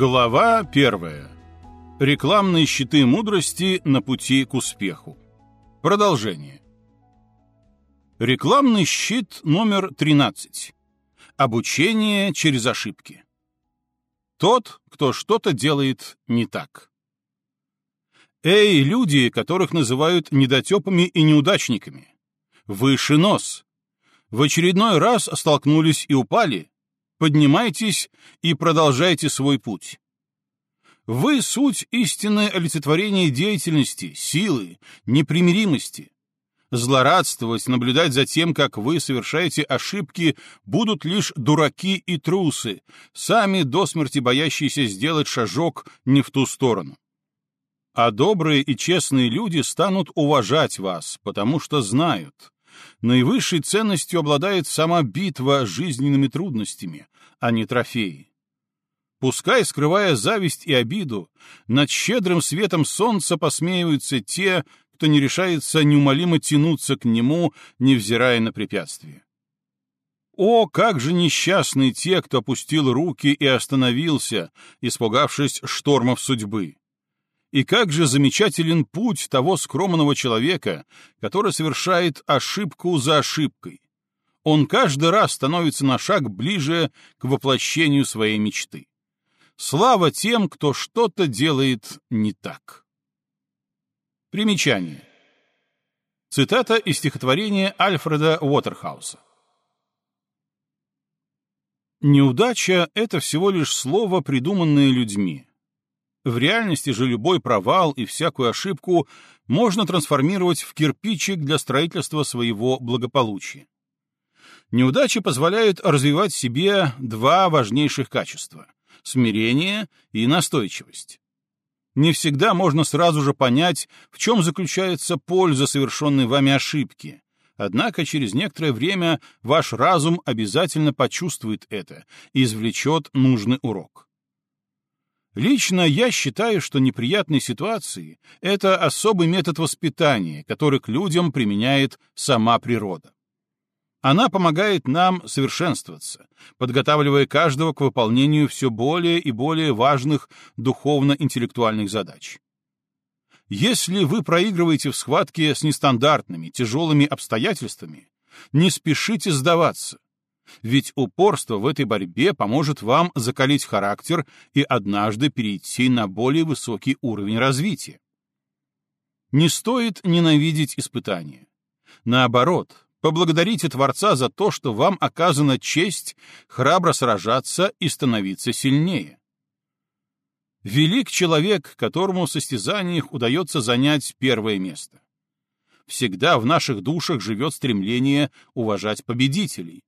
Глава первая. Рекламные щиты мудрости на пути к успеху. Продолжение. Рекламный щит номер 13. Обучение через ошибки. Тот, кто что-то делает не так. Эй, люди, которых называют недотепами и неудачниками. Выше нос. В очередной раз столкнулись и упали. Поднимайтесь и продолжайте свой путь. Вы — суть истинное олицетворение деятельности, силы, непримиримости. Злорадствовать, наблюдать за тем, как вы совершаете ошибки, будут лишь дураки и трусы, сами до смерти боящиеся сделать шажок не в ту сторону. А добрые и честные люди станут уважать вас, потому что знают. Наивысшей ценностью обладает сама битва с жизненными трудностями, а не трофеи. Пускай, скрывая зависть и обиду, над щедрым светом солнца посмеиваются те, кто не решается неумолимо тянуться к нему, невзирая на препятствия. О, как же несчастны те, кто опустил руки и остановился, испугавшись штормов судьбы! И как же замечателен путь того скромного человека, который совершает ошибку за ошибкой. Он каждый раз становится на шаг ближе к воплощению своей мечты. Слава тем, кто что-то делает не так. Примечание. Цитата из стихотворения Альфреда Уотерхауса. Неудача — это всего лишь слово, придуманное людьми. В реальности же любой провал и всякую ошибку можно трансформировать в кирпичик для строительства своего благополучия. Неудачи позволяют развивать себе два важнейших качества — смирение и настойчивость. Не всегда можно сразу же понять, в чем заключается польза совершенной вами ошибки, однако через некоторое время ваш разум обязательно почувствует это и извлечет нужный урок. Лично я считаю, что неприятные ситуации — это особый метод воспитания, который к людям применяет сама природа. Она помогает нам совершенствоваться, подготавливая каждого к выполнению все более и более важных духовно-интеллектуальных задач. Если вы проигрываете в схватке с нестандартными, тяжелыми обстоятельствами, не спешите сдаваться, ведь упорство в этой борьбе поможет вам закалить характер и однажды перейти на более высокий уровень развития. Не стоит ненавидеть испытания. Наоборот, поблагодарите Творца за то, что вам оказана честь храбро сражаться и становиться сильнее. Велик человек, которому в состязаниях удается занять первое место. Всегда в наших душах живет стремление уважать победителей,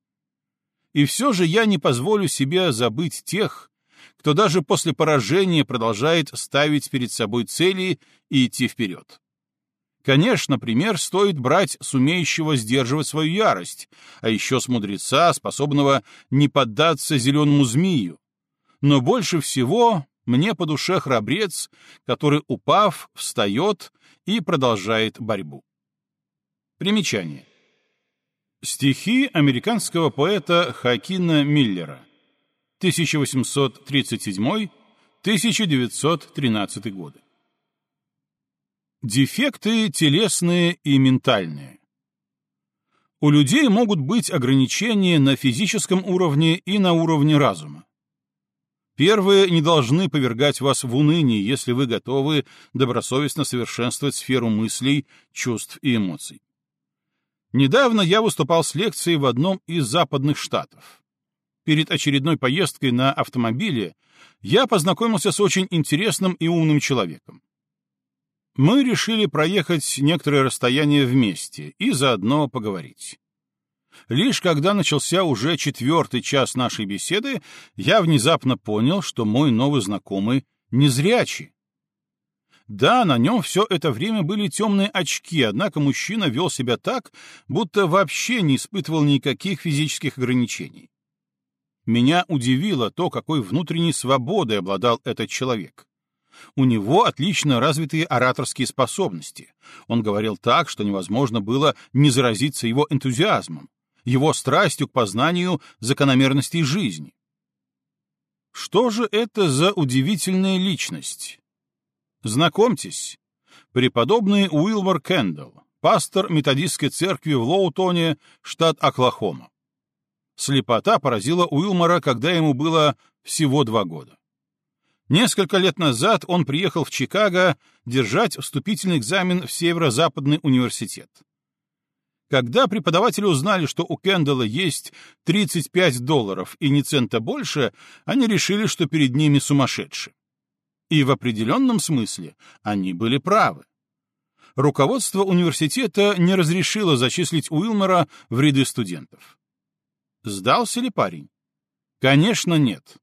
и все же я не позволю себе забыть тех, кто даже после поражения продолжает ставить перед собой цели и идти вперед. Конечно, пример стоит брать с умеющего сдерживать свою ярость, а еще с мудреца, способного не поддаться зеленому змею. Но больше всего мне по душе храбрец, который, упав, встает и продолжает борьбу. Примечание. Стихи американского поэта Хакина Миллера 1837-1913 годы. Дефекты телесные и ментальные. У людей могут быть ограничения на физическом уровне и на уровне разума. Первые не должны повергать вас в уныние, если вы готовы добросовестно совершенствовать сферу мыслей, чувств и эмоций. Недавно я выступал с лекцией в одном из западных штатов. Перед очередной поездкой на автомобиле я познакомился с очень интересным и умным человеком. Мы решили проехать некоторое расстояние вместе и заодно поговорить. Лишь когда начался уже четвертый час нашей беседы, я внезапно понял, что мой новый знакомый незрячий. Да, на нем все это время были темные очки, однако мужчина вел себя так, будто вообще не испытывал никаких физических ограничений. Меня удивило то, какой внутренней свободой обладал этот человек. У него отлично развитые ораторские способности. Он говорил так, что невозможно было не заразиться его энтузиазмом, его страстью к познанию закономерностей жизни. Что же это за удивительная личность? Знакомьтесь, преподобный Уилмор Кэндалл, пастор методистской церкви в Лоутоне, штат Оклахома. Слепота поразила Уилмора, когда ему было всего два года. Несколько лет назад он приехал в Чикаго держать вступительный экзамен в Северо-Западный университет. Когда преподаватели узнали, что у Кендалла есть 35 долларов и ни цента больше, они решили, что перед ними сумасшедшие. И в определенном смысле они были правы. Руководство университета не разрешило зачислить Уилмора в ряды студентов. Сдался ли парень? Конечно, нет.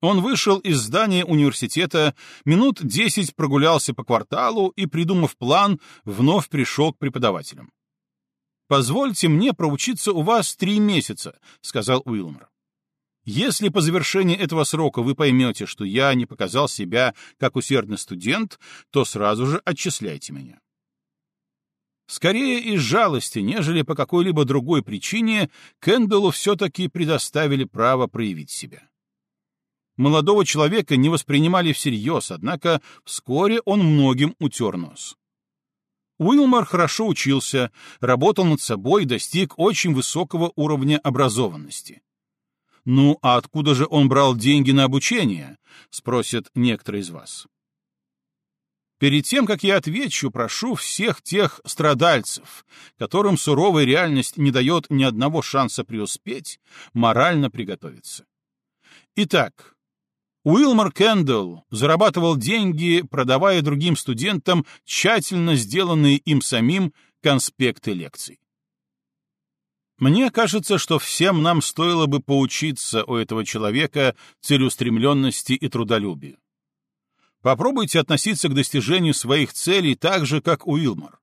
Он вышел из здания университета, минут десять прогулялся по кварталу и, придумав план, вновь пришел к преподавателям. «Позвольте мне проучиться у вас три месяца», — сказал Уилмор. «Если по завершении этого срока вы поймете, что я не показал себя как усердный студент, то сразу же отчисляйте меня». Скорее из жалости, нежели по какой-либо другой причине, Кэндаллу все-таки предоставили право проявить себя. Молодого человека не воспринимали всерьез, однако вскоре он многим утер нос. Уилмор хорошо учился, работал над собой достиг очень высокого уровня образованности. «Ну, а откуда же он брал деньги на обучение?» — спросят некоторые из вас. Перед тем, как я отвечу, прошу всех тех страдальцев, которым суровая реальность не дает ни одного шанса преуспеть, морально приготовиться. Итак, Уилмор Кэндалл зарабатывал деньги, продавая другим студентам тщательно сделанные им самим конспекты лекций. Мне кажется, что всем нам стоило бы поучиться у этого человека целеустремленности и трудолюбию. Попробуйте относиться к достижению своих целей так же, как Уилмор.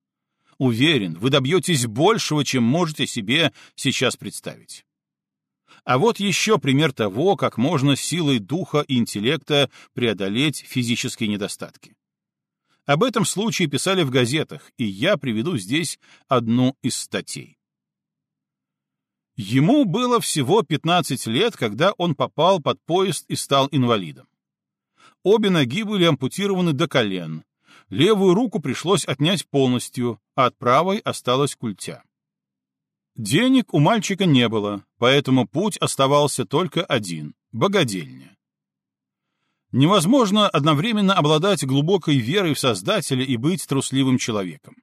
Уверен, вы добьетесь большего, чем можете себе сейчас представить. А вот еще пример того, как можно силой духа и интеллекта преодолеть физические недостатки. Об этом случае писали в газетах, и я приведу здесь одну из статей. Ему было всего 15 лет, когда он попал под поезд и стал инвалидом. Обе ноги были ампутированы до колен, левую руку пришлось отнять полностью, а от правой осталась культя. Денег у мальчика не было, поэтому путь оставался только один — богадельня. Невозможно одновременно обладать глубокой верой в Создателя и быть трусливым человеком.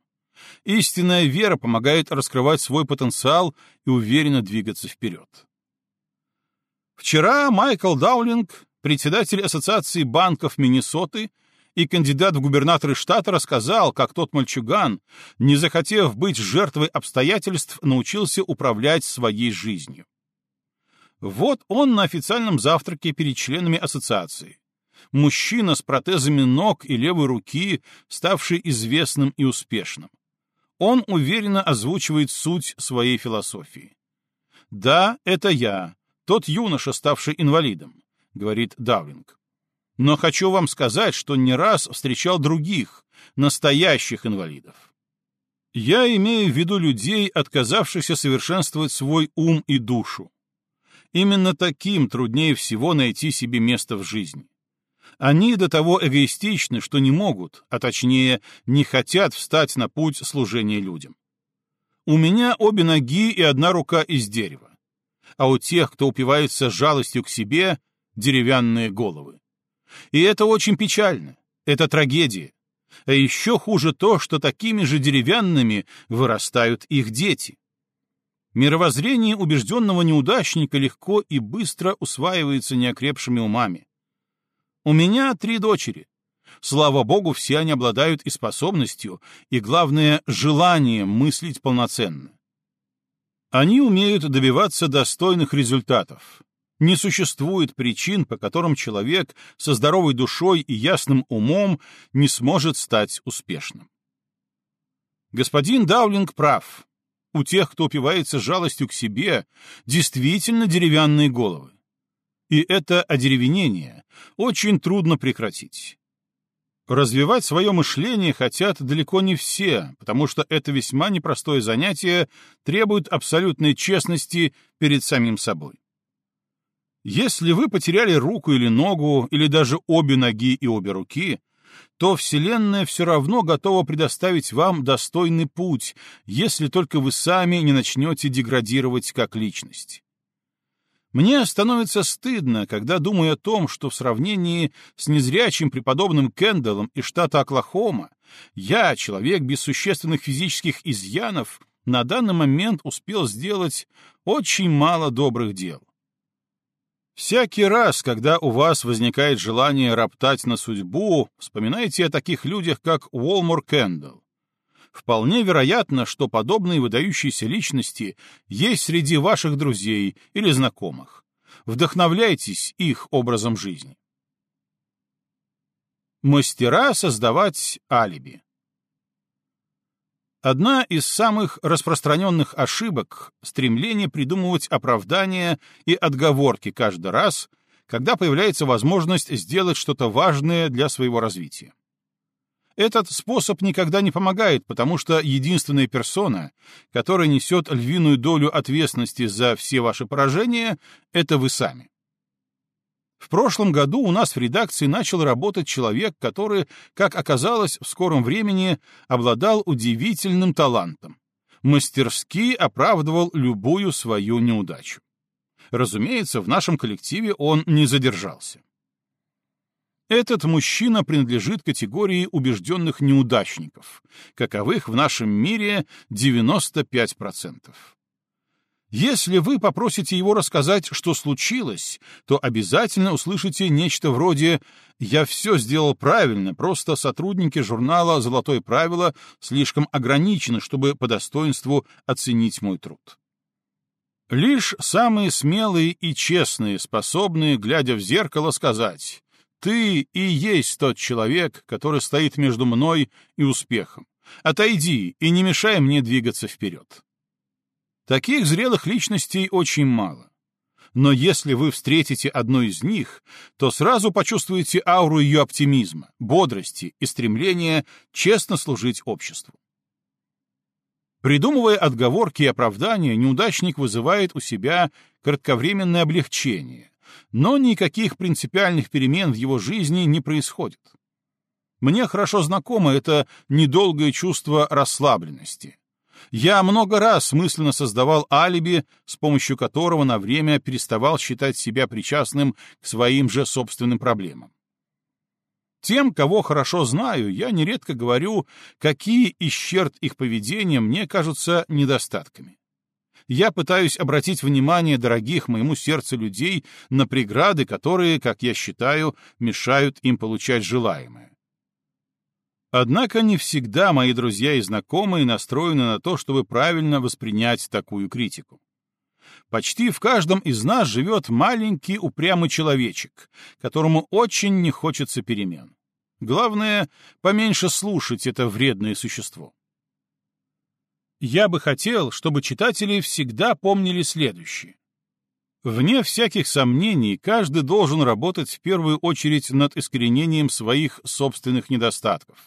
Истинная вера помогает раскрывать свой потенциал и уверенно двигаться вперед. Вчера Майкл Даулинг, председатель Ассоциации банков Миннесоты, и кандидат в губернаторы штата рассказал, как тот мальчуган, не захотев быть жертвой обстоятельств, научился управлять своей жизнью. Вот он на официальном завтраке перед членами ассоциации. Мужчина с протезами ног и левой руки, ставший известным и успешным. Он уверенно озвучивает суть своей философии. «Да, это я, тот юноша, ставший инвалидом», — говорит Даулинг. Но хочу вам сказать, что не раз встречал других, настоящих инвалидов. Я имею в виду людей, отказавшихся совершенствовать свой ум и душу. Именно таким труднее всего найти себе место в жизни. Они до того эгоистичны, что не могут, а точнее, не хотят встать на путь служения людям. У меня обе ноги и одна рука из дерева, а у тех, кто упивается жалостью к себе, деревянные головы. И это очень печально. Это трагедия. А еще хуже то, что такими же деревянными вырастают их дети. Мировоззрение убежденного неудачника легко и быстро усваивается неокрепшими умами. У меня три дочери. Слава богу, все они обладают и способностью, и, главное, желанием мыслить полноценно. Они умеют добиваться достойных результатов, не существует причин, по которым человек со здоровой душой и ясным умом не сможет стать успешным. Господин Даулинг прав. У тех, кто упивается жалостью к себе, действительно деревянные головы. И это одеревенение очень трудно прекратить. Развивать свое мышление хотят далеко не все, потому что это весьма непростое занятие требует абсолютной честности перед самим собой. Если вы потеряли руку или ногу, или даже обе ноги и обе руки, то Вселенная все равно готова предоставить вам достойный путь, если только вы сами не начнете деградировать как личность. Мне становится стыдно, когда думаю о том, что в сравнении с незрячим преподобным Кендаллом из штата Оклахома я, человек без существенных физических изъянов, на данный момент успел сделать очень мало добрых дел. Всякий раз, когда у вас возникает желание роптать на судьбу, вспоминайте о таких людях, как Уолмор Кендалл. Вполне вероятно, что подобные выдающиеся личности есть среди ваших друзей или знакомых. Вдохновляйтесь их образом жизни. Мастера создавать алиби. Одна из самых распространенных ошибок — стремление придумывать оправдания и отговорки каждый раз, когда появляется возможность сделать что-то важное для своего развития. Этот способ никогда не помогает, потому что единственная персона, которая несет львиную долю ответственности за все ваши поражения, — это вы сами. В прошлом году у нас в редакции начал работать человек, который, как оказалось, в скором времени обладал удивительным талантом. Мастерски оправдывал любую свою неудачу. Разумеется, в нашем коллективе он не задержался. Этот мужчина принадлежит категории убежденных неудачников, каковых в нашем мире 95%. Если вы попросите его рассказать, что случилось, то обязательно услышите нечто вроде «Я все сделал правильно, просто сотрудники журнала «Золотое правило» слишком ограничены, чтобы по достоинству оценить мой труд». Лишь самые смелые и честные способны, глядя в зеркало, сказать «Ты и есть тот человек, который стоит между мной и успехом. Отойди и не мешай мне двигаться вперед». Таких зрелых личностей очень мало. Но если вы встретите одну из них, то сразу почувствуете ауру ее оптимизма, бодрости и стремления честно служить обществу. Придумывая отговорки и оправдания, неудачник вызывает у себя кратковременное облегчение, но никаких принципиальных перемен в его жизни не происходит. Мне хорошо знакомо это недолгое чувство расслабленности, я много раз мысленно создавал алиби, с помощью которого на время переставал считать себя причастным к своим же собственным проблемам. Тем, кого хорошо знаю, я нередко говорю, какие из черт их поведения мне кажутся недостатками. Я пытаюсь обратить внимание дорогих моему сердцу людей на преграды, которые, как я считаю, мешают им получать желаемое. Однако не всегда мои друзья и знакомые настроены на то, чтобы правильно воспринять такую критику. Почти в каждом из нас живет маленький упрямый человечек, которому очень не хочется перемен. Главное, поменьше слушать это вредное существо. Я бы хотел, чтобы читатели всегда помнили следующее. Вне всяких сомнений, каждый должен работать в первую очередь над искоренением своих собственных недостатков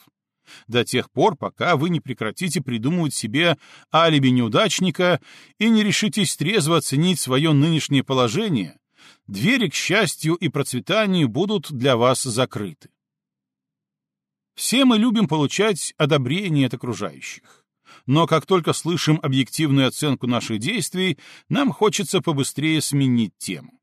до тех пор, пока вы не прекратите придумывать себе алиби неудачника и не решитесь трезво оценить свое нынешнее положение, двери к счастью и процветанию будут для вас закрыты. Все мы любим получать одобрение от окружающих. Но как только слышим объективную оценку наших действий, нам хочется побыстрее сменить тему.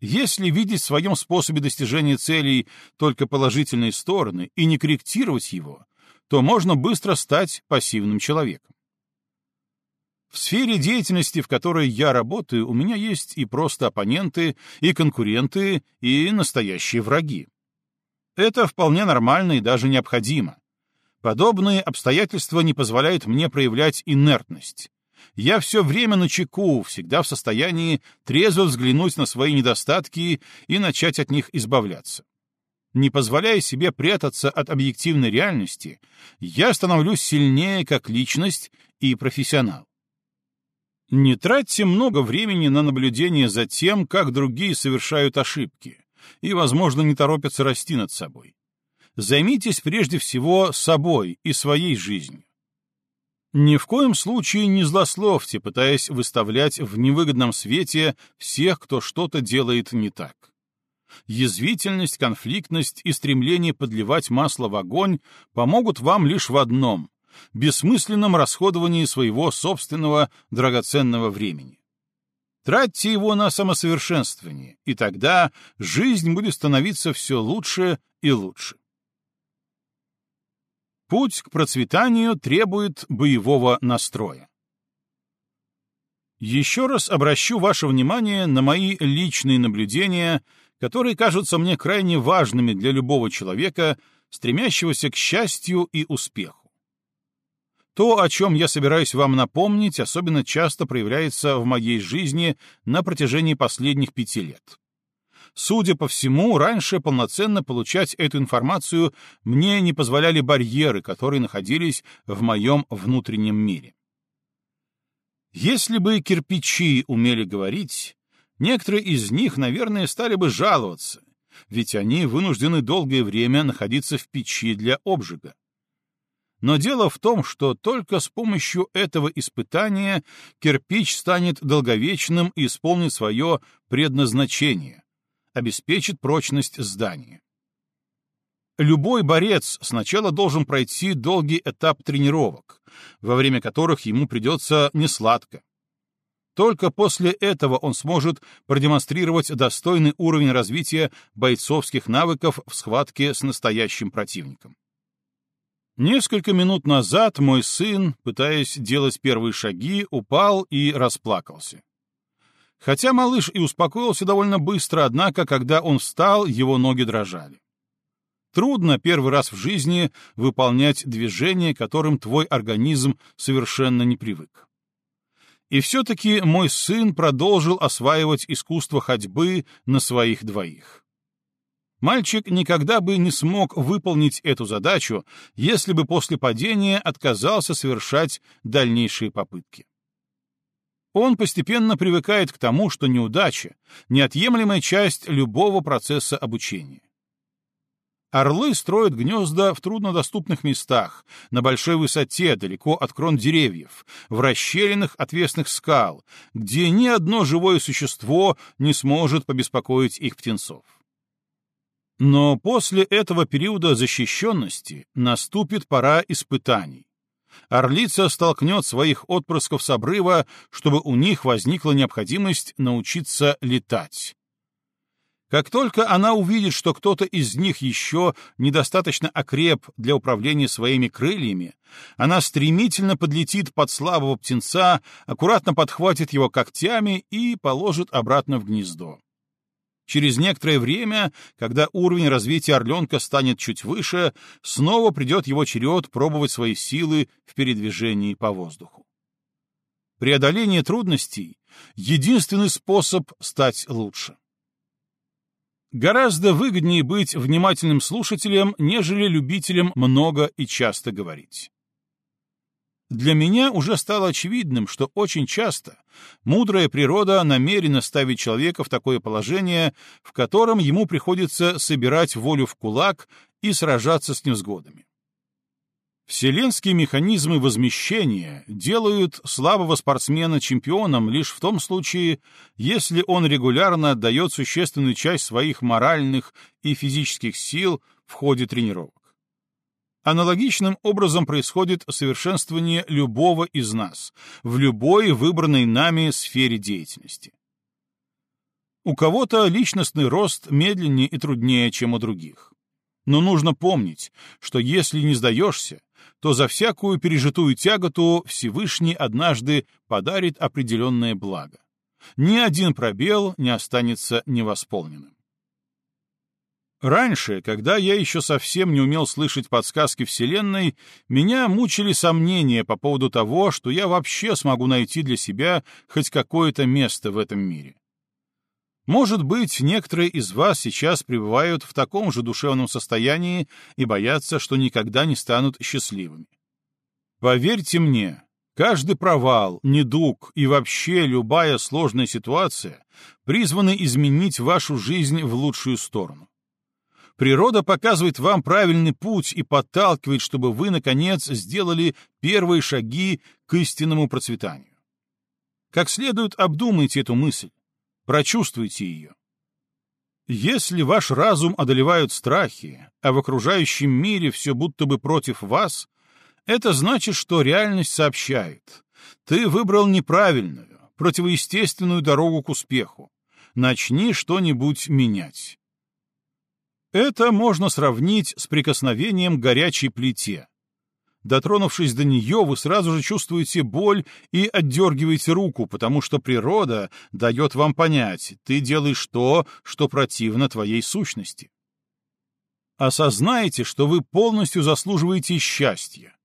Если видеть в своем способе достижения целей только положительные стороны и не корректировать его, то можно быстро стать пассивным человеком. В сфере деятельности, в которой я работаю, у меня есть и просто оппоненты, и конкуренты, и настоящие враги. Это вполне нормально и даже необходимо. Подобные обстоятельства не позволяют мне проявлять инертность, я все время на чеку, всегда в состоянии трезво взглянуть на свои недостатки и начать от них избавляться. Не позволяя себе прятаться от объективной реальности, я становлюсь сильнее как личность и профессионал. Не тратьте много времени на наблюдение за тем, как другие совершают ошибки, и, возможно, не торопятся расти над собой. Займитесь прежде всего собой и своей жизнью. Ни в коем случае не злословьте, пытаясь выставлять в невыгодном свете всех, кто что-то делает не так. Язвительность, конфликтность и стремление подливать масло в огонь помогут вам лишь в одном — бессмысленном расходовании своего собственного драгоценного времени. Тратьте его на самосовершенствование, и тогда жизнь будет становиться все лучше и лучше. Путь к процветанию требует боевого настроя. Еще раз обращу ваше внимание на мои личные наблюдения, которые кажутся мне крайне важными для любого человека, стремящегося к счастью и успеху. То, о чем я собираюсь вам напомнить, особенно часто проявляется в моей жизни на протяжении последних пяти лет. Судя по всему, раньше полноценно получать эту информацию мне не позволяли барьеры, которые находились в моем внутреннем мире. Если бы кирпичи умели говорить, некоторые из них, наверное, стали бы жаловаться, ведь они вынуждены долгое время находиться в печи для обжига. Но дело в том, что только с помощью этого испытания кирпич станет долговечным и исполнит свое предназначение обеспечит прочность здания. Любой борец сначала должен пройти долгий этап тренировок, во время которых ему придется несладко. Только после этого он сможет продемонстрировать достойный уровень развития бойцовских навыков в схватке с настоящим противником. Несколько минут назад мой сын, пытаясь делать первые шаги, упал и расплакался. Хотя малыш и успокоился довольно быстро, однако, когда он встал, его ноги дрожали. Трудно первый раз в жизни выполнять движения, которым твой организм совершенно не привык. И все-таки мой сын продолжил осваивать искусство ходьбы на своих двоих. Мальчик никогда бы не смог выполнить эту задачу, если бы после падения отказался совершать дальнейшие попытки. Он постепенно привыкает к тому, что неудача — неотъемлемая часть любого процесса обучения. Орлы строят гнезда в труднодоступных местах, на большой высоте, далеко от крон деревьев, в расщелинах отвесных скал, где ни одно живое существо не сможет побеспокоить их птенцов. Но после этого периода защищенности наступит пора испытаний, орлица столкнет своих отпрысков с обрыва, чтобы у них возникла необходимость научиться летать. Как только она увидит, что кто-то из них еще недостаточно окреп для управления своими крыльями, она стремительно подлетит под слабого птенца, аккуратно подхватит его когтями и положит обратно в гнездо. Через некоторое время, когда уровень развития орленка станет чуть выше, снова придет его черед пробовать свои силы в передвижении по воздуху. Преодоление трудностей — единственный способ стать лучше. Гораздо выгоднее быть внимательным слушателем, нежели любителем много и часто говорить. Для меня уже стало очевидным, что очень часто мудрая природа намерена ставить человека в такое положение, в котором ему приходится собирать волю в кулак и сражаться с невзгодами. Вселенские механизмы возмещения делают слабого спортсмена чемпионом лишь в том случае, если он регулярно отдает существенную часть своих моральных и физических сил в ходе тренировок. Аналогичным образом происходит совершенствование любого из нас в любой выбранной нами сфере деятельности. У кого-то личностный рост медленнее и труднее, чем у других. Но нужно помнить, что если не сдаешься, то за всякую пережитую тяготу Всевышний однажды подарит определенное благо. Ни один пробел не останется невосполненным. Раньше, когда я еще совсем не умел слышать подсказки Вселенной, меня мучили сомнения по поводу того, что я вообще смогу найти для себя хоть какое-то место в этом мире. Может быть, некоторые из вас сейчас пребывают в таком же душевном состоянии и боятся, что никогда не станут счастливыми. Поверьте мне, каждый провал, недуг и вообще любая сложная ситуация призваны изменить вашу жизнь в лучшую сторону. Природа показывает вам правильный путь и подталкивает, чтобы вы, наконец, сделали первые шаги к истинному процветанию. Как следует обдумайте эту мысль, прочувствуйте ее. Если ваш разум одолевают страхи, а в окружающем мире все будто бы против вас, это значит, что реальность сообщает. Ты выбрал неправильную, противоестественную дорогу к успеху. Начни что-нибудь менять. Это можно сравнить с прикосновением к горячей плите. Дотронувшись до нее, вы сразу же чувствуете боль и отдергиваете руку, потому что природа дает вам понять, ты делаешь то, что противно твоей сущности. Осознайте, что вы полностью заслуживаете счастья.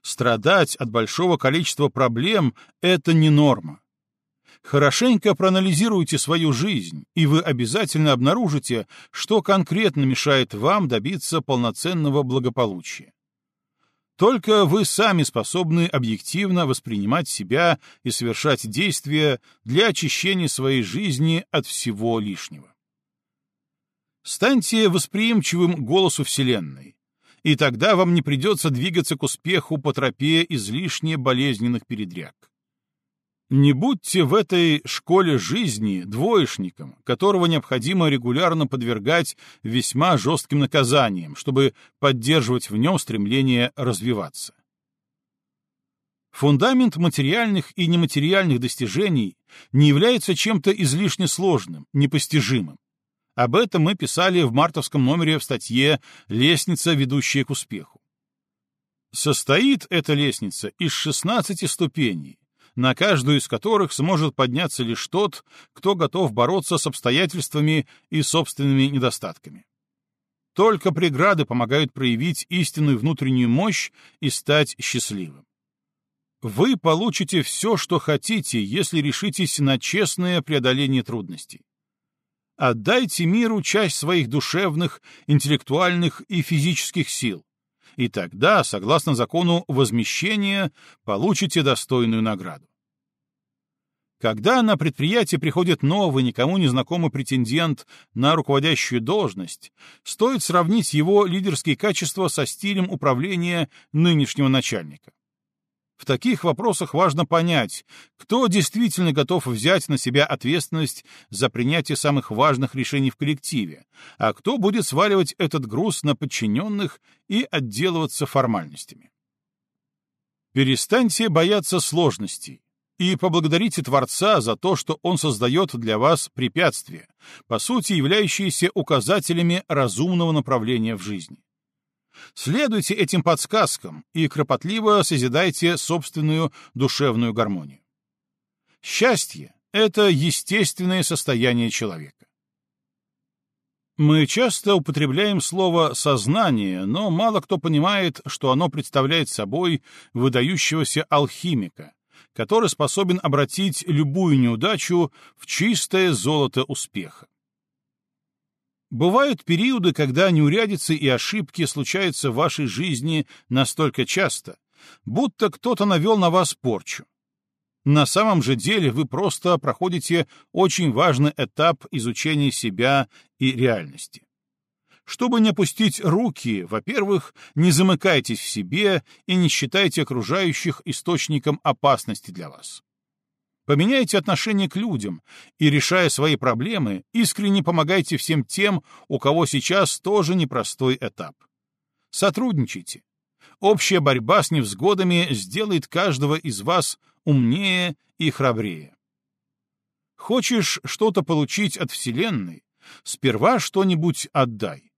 Страдать от большого количества проблем — это не норма. Хорошенько проанализируйте свою жизнь, и вы обязательно обнаружите, что конкретно мешает вам добиться полноценного благополучия. Только вы сами способны объективно воспринимать себя и совершать действия для очищения своей жизни от всего лишнего. Станьте восприимчивым голосу Вселенной, и тогда вам не придется двигаться к успеху по тропе излишне болезненных передряг. Не будьте в этой школе жизни двоечником, которого необходимо регулярно подвергать весьма жестким наказаниям, чтобы поддерживать в нем стремление развиваться. Фундамент материальных и нематериальных достижений не является чем-то излишне сложным, непостижимым. Об этом мы писали в мартовском номере в статье «Лестница, ведущая к успеху». Состоит эта лестница из 16 ступеней, на каждую из которых сможет подняться лишь тот, кто готов бороться с обстоятельствами и собственными недостатками. Только преграды помогают проявить истинную внутреннюю мощь и стать счастливым. Вы получите все, что хотите, если решитесь на честное преодоление трудностей. Отдайте миру часть своих душевных, интеллектуальных и физических сил, и тогда, согласно закону возмещения, получите достойную награду. Когда на предприятие приходит новый, никому не знакомый претендент на руководящую должность, стоит сравнить его лидерские качества со стилем управления нынешнего начальника. В таких вопросах важно понять, кто действительно готов взять на себя ответственность за принятие самых важных решений в коллективе, а кто будет сваливать этот груз на подчиненных и отделываться формальностями. Перестаньте бояться сложностей и поблагодарите Творца за то, что Он создает для вас препятствия, по сути являющиеся указателями разумного направления в жизни. Следуйте этим подсказкам и кропотливо созидайте собственную душевную гармонию. Счастье — это естественное состояние человека. Мы часто употребляем слово «сознание», но мало кто понимает, что оно представляет собой выдающегося алхимика, который способен обратить любую неудачу в чистое золото успеха. Бывают периоды, когда неурядицы и ошибки случаются в вашей жизни настолько часто, будто кто-то навел на вас порчу. На самом же деле вы просто проходите очень важный этап изучения себя и реальности. Чтобы не опустить руки, во-первых, не замыкайтесь в себе и не считайте окружающих источником опасности для вас. Поменяйте отношение к людям и, решая свои проблемы, искренне помогайте всем тем, у кого сейчас тоже непростой этап. Сотрудничайте. Общая борьба с невзгодами сделает каждого из вас умнее и храбрее. Хочешь что-то получить от Вселенной? Сперва что-нибудь отдай.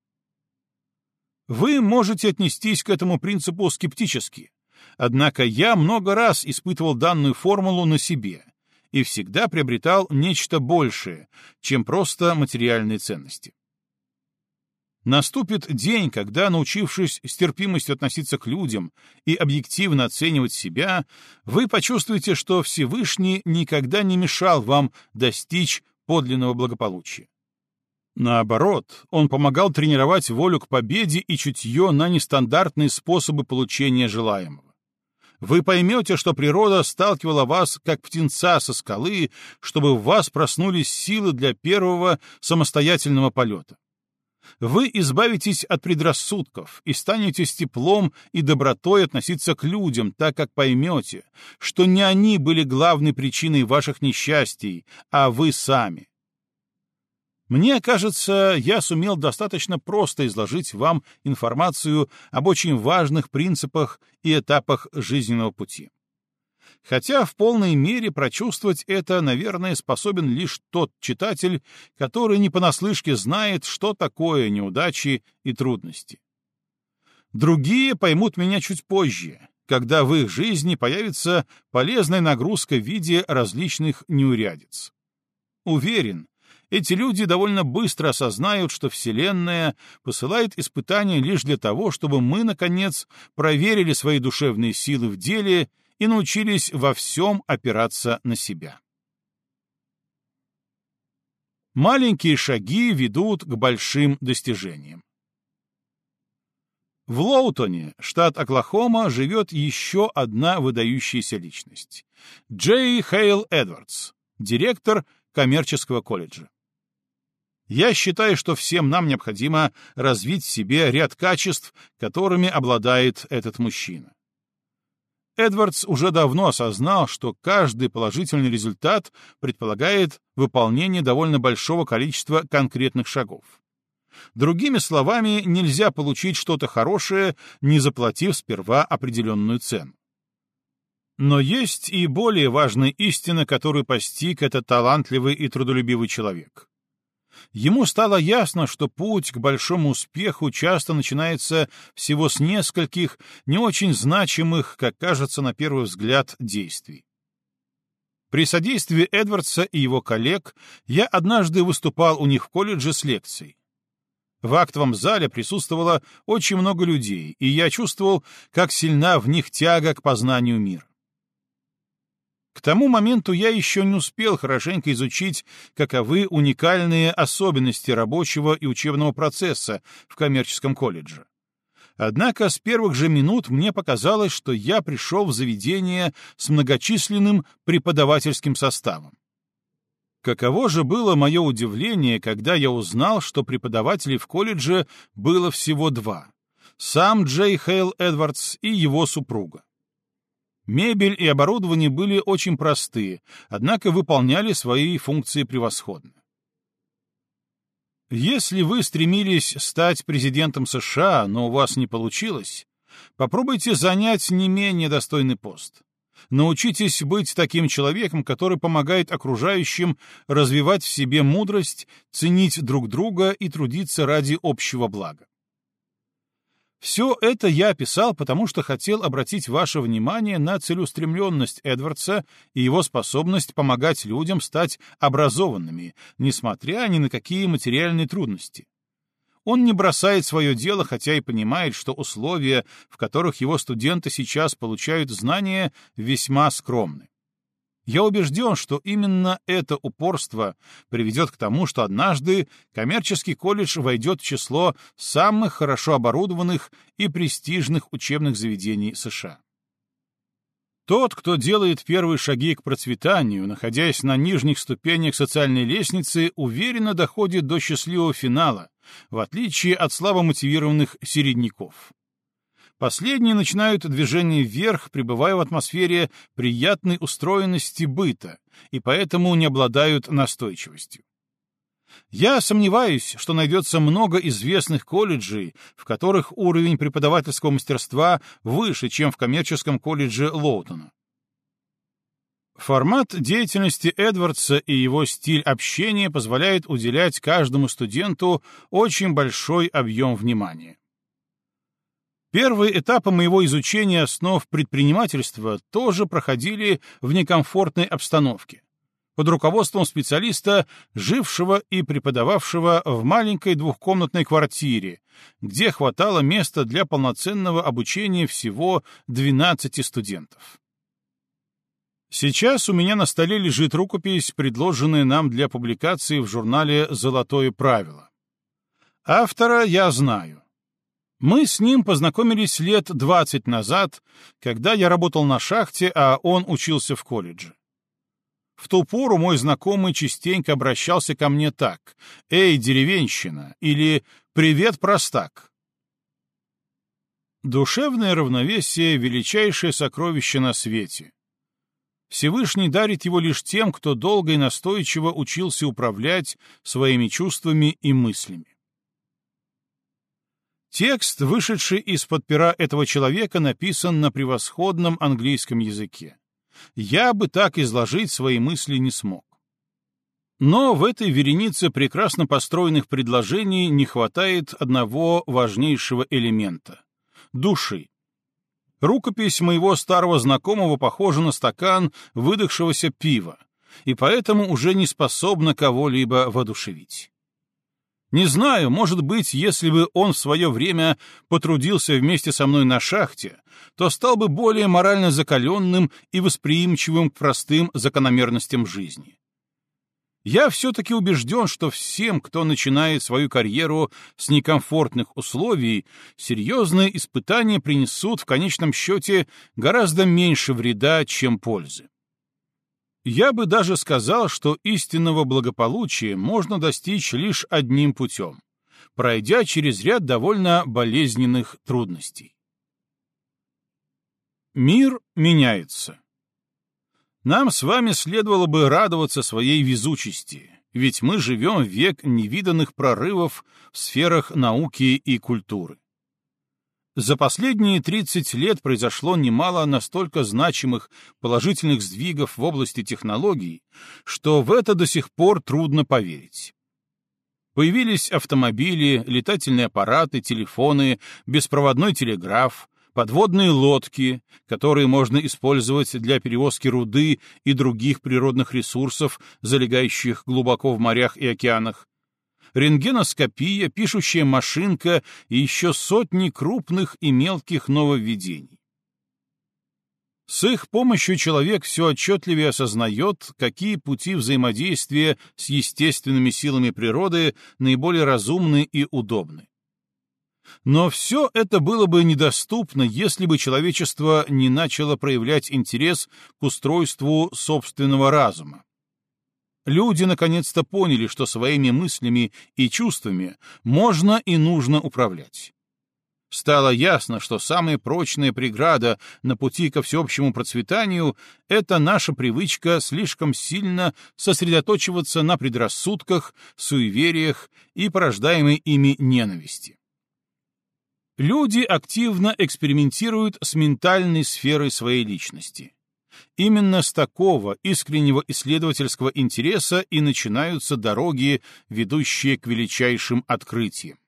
Вы можете отнестись к этому принципу скептически, однако я много раз испытывал данную формулу на себе и всегда приобретал нечто большее, чем просто материальные ценности. Наступит день, когда, научившись с терпимостью относиться к людям и объективно оценивать себя, вы почувствуете, что Всевышний никогда не мешал вам достичь подлинного благополучия. Наоборот, он помогал тренировать волю к победе и чутье на нестандартные способы получения желаемого. Вы поймете, что природа сталкивала вас, как птенца со скалы, чтобы в вас проснулись силы для первого самостоятельного полета. Вы избавитесь от предрассудков и станете с теплом и добротой относиться к людям, так как поймете, что не они были главной причиной ваших несчастий, а вы сами. Мне кажется, я сумел достаточно просто изложить вам информацию об очень важных принципах и этапах жизненного пути. Хотя в полной мере прочувствовать это, наверное, способен лишь тот читатель, который не понаслышке знает, что такое неудачи и трудности. Другие поймут меня чуть позже, когда в их жизни появится полезная нагрузка в виде различных неурядиц. Уверен, эти люди довольно быстро осознают, что Вселенная посылает испытания лишь для того, чтобы мы, наконец, проверили свои душевные силы в деле и научились во всем опираться на себя. Маленькие шаги ведут к большим достижениям. В Лоутоне, штат Оклахома, живет еще одна выдающаяся личность — Джей Хейл Эдвардс, директор коммерческого колледжа. Я считаю, что всем нам необходимо развить в себе ряд качеств, которыми обладает этот мужчина. Эдвардс уже давно осознал, что каждый положительный результат предполагает выполнение довольно большого количества конкретных шагов. Другими словами, нельзя получить что-то хорошее, не заплатив сперва определенную цену. Но есть и более важная истина, которую постиг этот талантливый и трудолюбивый человек. Ему стало ясно, что путь к большому успеху часто начинается всего с нескольких, не очень значимых, как кажется на первый взгляд, действий. При содействии Эдвардса и его коллег я однажды выступал у них в колледже с лекцией. В актовом зале присутствовало очень много людей, и я чувствовал, как сильна в них тяга к познанию мира. К тому моменту я еще не успел хорошенько изучить, каковы уникальные особенности рабочего и учебного процесса в коммерческом колледже. Однако с первых же минут мне показалось, что я пришел в заведение с многочисленным преподавательским составом. Каково же было мое удивление, когда я узнал, что преподавателей в колледже было всего два — сам Джей Хейл Эдвардс и его супруга. Мебель и оборудование были очень простые, однако выполняли свои функции превосходно. Если вы стремились стать президентом США, но у вас не получилось, попробуйте занять не менее достойный пост. Научитесь быть таким человеком, который помогает окружающим развивать в себе мудрость, ценить друг друга и трудиться ради общего блага. Все это я описал, потому что хотел обратить ваше внимание на целеустремленность Эдвардса и его способность помогать людям стать образованными, несмотря ни на какие материальные трудности. Он не бросает свое дело, хотя и понимает, что условия, в которых его студенты сейчас получают знания, весьма скромны. Я убежден, что именно это упорство приведет к тому, что однажды коммерческий колледж войдет в число самых хорошо оборудованных и престижных учебных заведений США. Тот, кто делает первые шаги к процветанию, находясь на нижних ступенях социальной лестницы, уверенно доходит до счастливого финала, в отличие от слабомотивированных середняков. Последние начинают движение вверх, пребывая в атмосфере приятной устроенности быта, и поэтому не обладают настойчивостью. Я сомневаюсь, что найдется много известных колледжей, в которых уровень преподавательского мастерства выше, чем в коммерческом колледже Лоутона. Формат деятельности Эдвардса и его стиль общения позволяет уделять каждому студенту очень большой объем внимания. Первые этапы моего изучения основ предпринимательства тоже проходили в некомфортной обстановке, под руководством специалиста, жившего и преподававшего в маленькой двухкомнатной квартире, где хватало места для полноценного обучения всего 12 студентов. Сейчас у меня на столе лежит рукопись, предложенная нам для публикации в журнале «Золотое правило». Автора я знаю. Мы с ним познакомились лет двадцать назад, когда я работал на шахте, а он учился в колледже. В ту пору мой знакомый частенько обращался ко мне так «Эй, деревенщина!» или Привет, простак! Душевное равновесие — величайшее сокровище на свете. Всевышний дарит его лишь тем, кто долго и настойчиво учился управлять своими чувствами и мыслями. Текст, вышедший из-под пера этого человека, написан на превосходном английском языке. Я бы так изложить свои мысли не смог. Но в этой веренице прекрасно построенных предложений не хватает одного важнейшего элемента — души. Рукопись моего старого знакомого похожа на стакан выдохшегося пива, и поэтому уже не способна кого-либо воодушевить. Не знаю, может быть, если бы он в свое время потрудился вместе со мной на шахте, то стал бы более морально закаленным и восприимчивым к простым закономерностям жизни. Я все-таки убежден, что всем, кто начинает свою карьеру с некомфортных условий, серьезные испытания принесут в конечном счете гораздо меньше вреда, чем пользы. Я бы даже сказал, что истинного благополучия можно достичь лишь одним путем, пройдя через ряд довольно болезненных трудностей. Мир меняется. Нам с вами следовало бы радоваться своей везучести, ведь мы живем век невиданных прорывов в сферах науки и культуры. За последние 30 лет произошло немало настолько значимых положительных сдвигов в области технологий, что в это до сих пор трудно поверить. Появились автомобили, летательные аппараты, телефоны, беспроводной телеграф, подводные лодки, которые можно использовать для перевозки руды и других природных ресурсов, залегающих глубоко в морях и океанах, рентгеноскопия, пишущая машинка и еще сотни крупных и мелких нововведений. С их помощью человек все отчетливее осознает, какие пути взаимодействия с естественными силами природы наиболее разумны и удобны. Но все это было бы недоступно, если бы человечество не начало проявлять интерес к устройству собственного разума. Люди наконец-то поняли, что своими мыслями и чувствами можно и нужно управлять. Стало ясно, что самая прочная преграда на пути ко всеобщему процветанию — это наша привычка слишком сильно сосредоточиваться на предрассудках, суевериях и порождаемой ими ненависти. Люди активно экспериментируют с ментальной сферой своей личности. Именно с такого искреннего исследовательского интереса и начинаются дороги, ведущие к величайшим открытиям.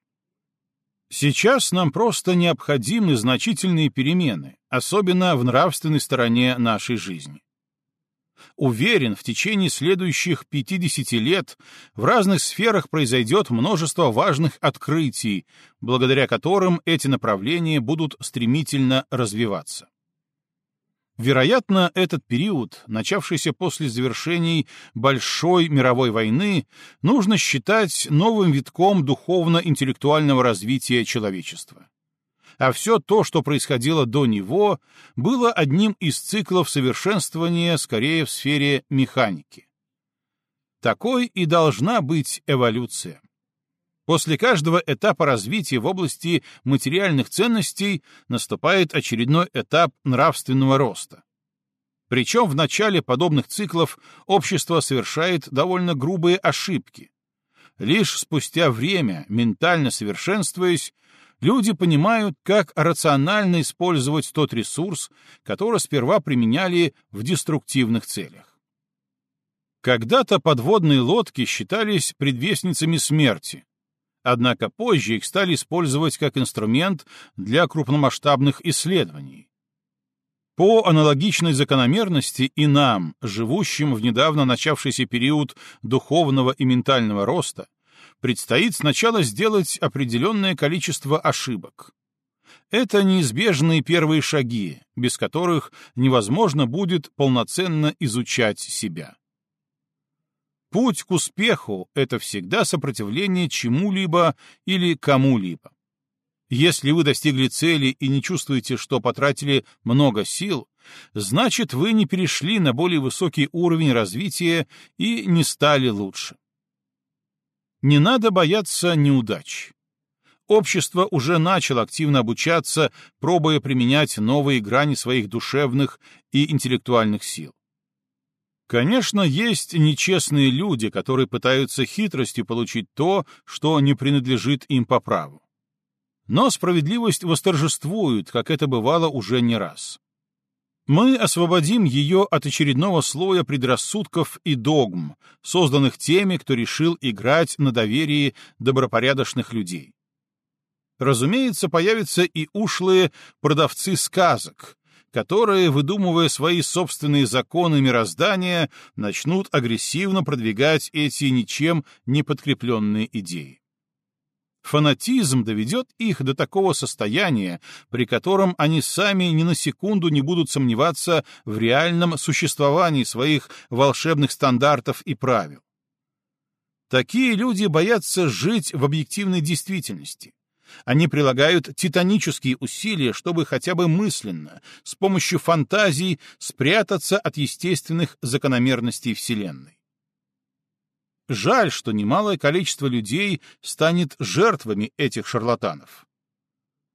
Сейчас нам просто необходимы значительные перемены, особенно в нравственной стороне нашей жизни. Уверен, в течение следующих 50 лет в разных сферах произойдет множество важных открытий, благодаря которым эти направления будут стремительно развиваться. Вероятно, этот период, начавшийся после завершений Большой мировой войны, нужно считать новым витком духовно-интеллектуального развития человечества а все то, что происходило до него, было одним из циклов совершенствования скорее в сфере механики. Такой и должна быть эволюция. После каждого этапа развития в области материальных ценностей наступает очередной этап нравственного роста. Причем в начале подобных циклов общество совершает довольно грубые ошибки. Лишь спустя время, ментально совершенствуясь, люди понимают, как рационально использовать тот ресурс, который сперва применяли в деструктивных целях. Когда-то подводные лодки считались предвестницами смерти, однако позже их стали использовать как инструмент для крупномасштабных исследований. По аналогичной закономерности и нам, живущим в недавно начавшийся период духовного и ментального роста, предстоит сначала сделать определенное количество ошибок. Это неизбежные первые шаги, без которых невозможно будет полноценно изучать себя. Путь к успеху — это всегда сопротивление чему-либо или кому-либо. Если вы достигли цели и не чувствуете, что потратили много сил, значит, вы не перешли на более высокий уровень развития и не стали лучше. Не надо бояться неудач. общество уже начало активно обучаться, пробуя применять новые грани своих душевных и интеллектуальных сил. Конечно, есть нечестные люди, которые пытаются хитростью получить то, что не принадлежит им по праву. Но справедливость восторжествует, как это бывало уже не раз. Мы освободим ее от очередного слоя предрассудков и догм, созданных теми, кто решил играть на доверии добропорядочных людей. Разумеется, появятся и ушлые продавцы сказок, которые, выдумывая свои собственные законы мироздания, начнут агрессивно продвигать эти ничем не подкрепленные идеи. Фанатизм доведет их до такого состояния, при котором они сами ни на секунду не будут сомневаться в реальном существовании своих волшебных стандартов и правил. Такие люди боятся жить в объективной действительности, они прилагают титанические усилия, чтобы хотя бы мысленно, с помощью фантазий, спрятаться от естественных закономерностей Вселенной. Жаль, что немалое количество людей станет жертвами этих шарлатанов.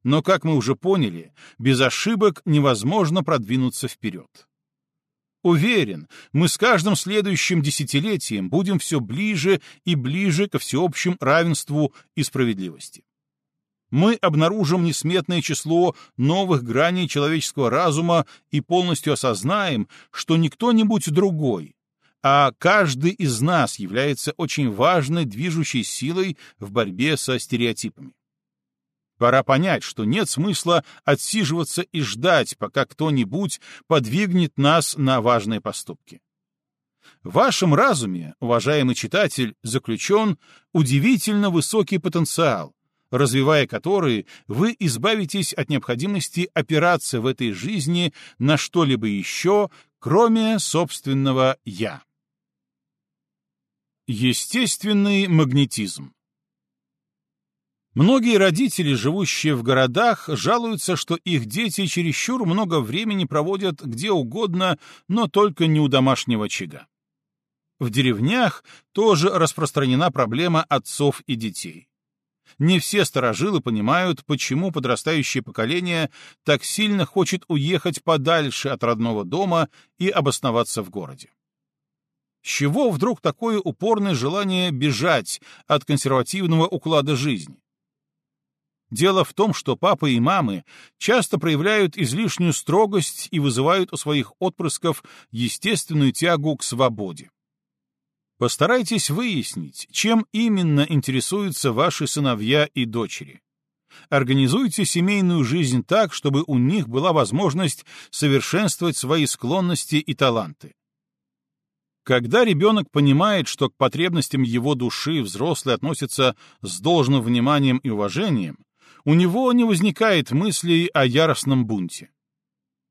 Но, как мы уже поняли, без ошибок невозможно продвинуться вперед. Уверен, мы с каждым следующим десятилетием будем все ближе и ближе ко всеобщему равенству и справедливости мы обнаружим несметное число новых граней человеческого разума и полностью осознаем, что не кто-нибудь другой, а каждый из нас является очень важной движущей силой в борьбе со стереотипами. Пора понять, что нет смысла отсиживаться и ждать, пока кто-нибудь подвигнет нас на важные поступки. В вашем разуме, уважаемый читатель, заключен удивительно высокий потенциал, развивая которые, вы избавитесь от необходимости опираться в этой жизни на что-либо еще, кроме собственного «я». Естественный магнетизм Многие родители, живущие в городах, жалуются, что их дети чересчур много времени проводят где угодно, но только не у домашнего очага. В деревнях тоже распространена проблема отцов и детей не все старожилы понимают, почему подрастающее поколение так сильно хочет уехать подальше от родного дома и обосноваться в городе. С чего вдруг такое упорное желание бежать от консервативного уклада жизни? Дело в том, что папы и мамы часто проявляют излишнюю строгость и вызывают у своих отпрысков естественную тягу к свободе. Постарайтесь выяснить, чем именно интересуются ваши сыновья и дочери. Организуйте семейную жизнь так, чтобы у них была возможность совершенствовать свои склонности и таланты. Когда ребенок понимает, что к потребностям его души взрослые относятся с должным вниманием и уважением, у него не возникает мыслей о яростном бунте.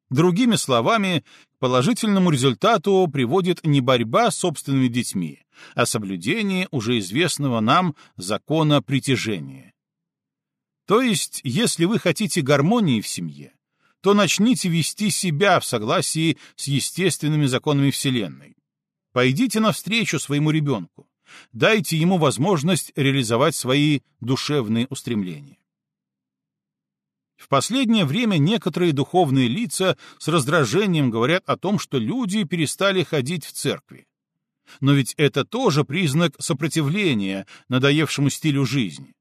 Другими словами, к положительному результату приводит не борьба с собственными детьми, а соблюдение уже известного нам закона притяжения. То есть, если вы хотите гармонии в семье, то начните вести себя в согласии с естественными законами Вселенной. Пойдите навстречу своему ребенку, дайте ему возможность реализовать свои душевные устремления. В последнее время некоторые духовные лица с раздражением говорят о том, что люди перестали ходить в церкви. Но ведь это тоже признак сопротивления надоевшему стилю жизни.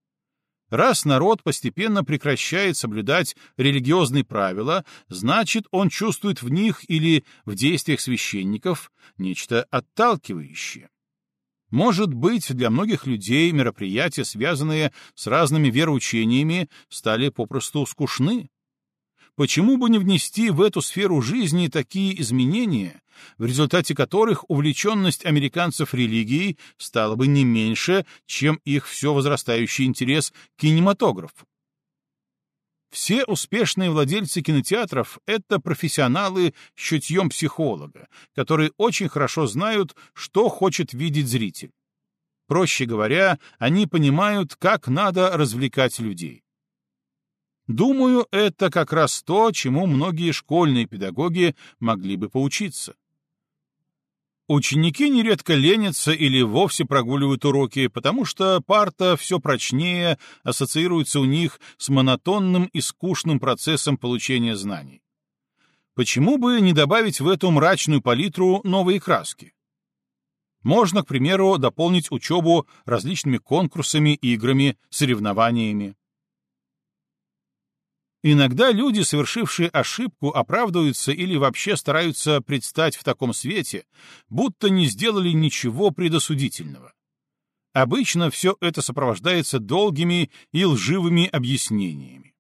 Раз народ постепенно прекращает соблюдать религиозные правила, значит, он чувствует в них или в действиях священников нечто отталкивающее. Может быть, для многих людей мероприятия, связанные с разными вероучениями, стали попросту скучны? Почему бы не внести в эту сферу жизни такие изменения, в результате которых увлеченность американцев религией стала бы не меньше, чем их все возрастающий интерес к кинематографу? Все успешные владельцы кинотеатров — это профессионалы с чутьем психолога, которые очень хорошо знают, что хочет видеть зритель. Проще говоря, они понимают, как надо развлекать людей. Думаю, это как раз то, чему многие школьные педагоги могли бы поучиться. Ученики нередко ленятся или вовсе прогуливают уроки, потому что парта все прочнее ассоциируется у них с монотонным и скучным процессом получения знаний. Почему бы не добавить в эту мрачную палитру новые краски? Можно, к примеру, дополнить учебу различными конкурсами, играми, соревнованиями. Иногда люди, совершившие ошибку, оправдываются или вообще стараются предстать в таком свете, будто не сделали ничего предосудительного. Обычно все это сопровождается долгими и лживыми объяснениями.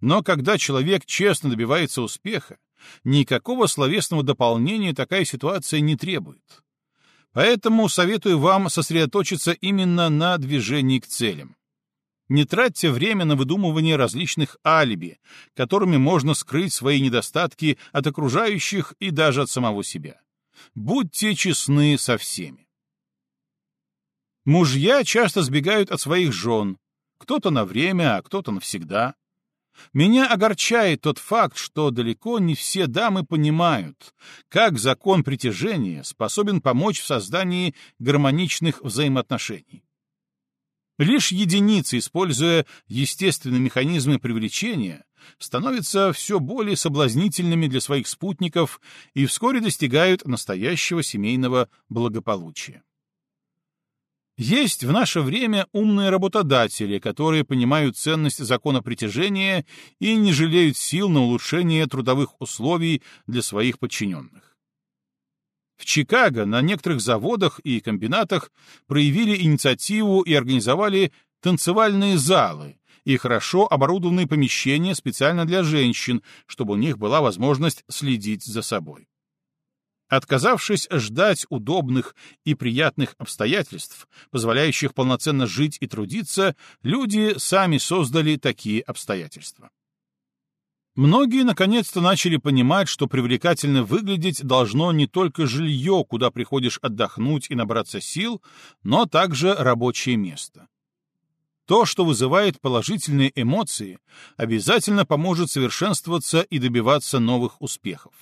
Но когда человек честно добивается успеха, никакого словесного дополнения такая ситуация не требует. Поэтому советую вам сосредоточиться именно на движении к целям. Не тратьте время на выдумывание различных алиби, которыми можно скрыть свои недостатки от окружающих и даже от самого себя. Будьте честны со всеми. Мужья часто сбегают от своих жен, кто-то на время, а кто-то навсегда. Меня огорчает тот факт, что далеко не все дамы понимают, как закон притяжения способен помочь в создании гармоничных взаимоотношений. Лишь единицы, используя естественные механизмы привлечения, становятся все более соблазнительными для своих спутников и вскоре достигают настоящего семейного благополучия. Есть в наше время умные работодатели, которые понимают ценность закона притяжения и не жалеют сил на улучшение трудовых условий для своих подчиненных. В Чикаго на некоторых заводах и комбинатах проявили инициативу и организовали танцевальные залы и хорошо оборудованные помещения специально для женщин, чтобы у них была возможность следить за собой. Отказавшись ждать удобных и приятных обстоятельств, позволяющих полноценно жить и трудиться, люди сами создали такие обстоятельства. Многие наконец-то начали понимать, что привлекательно выглядеть должно не только жилье, куда приходишь отдохнуть и набраться сил, но также рабочее место. То, что вызывает положительные эмоции, обязательно поможет совершенствоваться и добиваться новых успехов.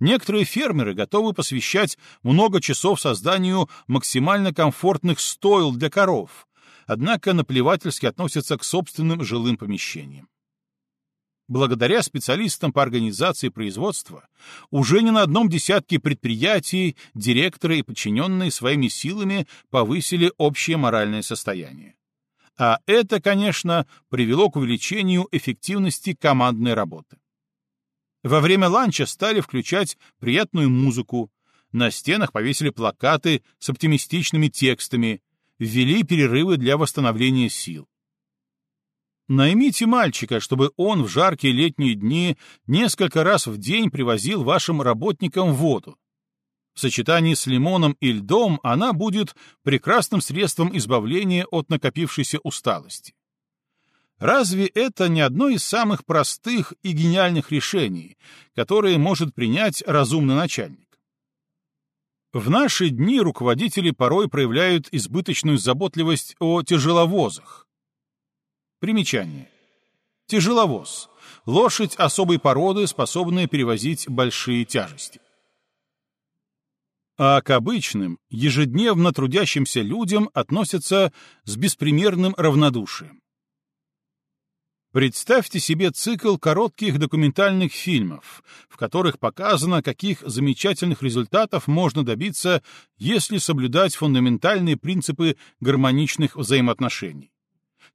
Некоторые фермеры готовы посвящать много часов созданию максимально комфортных стойл для коров, однако наплевательски относятся к собственным жилым помещениям. Благодаря специалистам по организации производства, уже не на одном десятке предприятий директоры и подчиненные своими силами повысили общее моральное состояние. А это, конечно, привело к увеличению эффективности командной работы. Во время ланча стали включать приятную музыку, на стенах повесили плакаты с оптимистичными текстами, ввели перерывы для восстановления сил. Наймите мальчика, чтобы он в жаркие летние дни несколько раз в день привозил вашим работникам воду. В сочетании с лимоном и льдом она будет прекрасным средством избавления от накопившейся усталости. Разве это не одно из самых простых и гениальных решений, которые может принять разумный начальник? В наши дни руководители порой проявляют избыточную заботливость о тяжеловозах, Примечание. Тяжеловоз. Лошадь особой породы, способная перевозить большие тяжести. А к обычным, ежедневно трудящимся людям относятся с беспримерным равнодушием. Представьте себе цикл коротких документальных фильмов, в которых показано, каких замечательных результатов можно добиться, если соблюдать фундаментальные принципы гармоничных взаимоотношений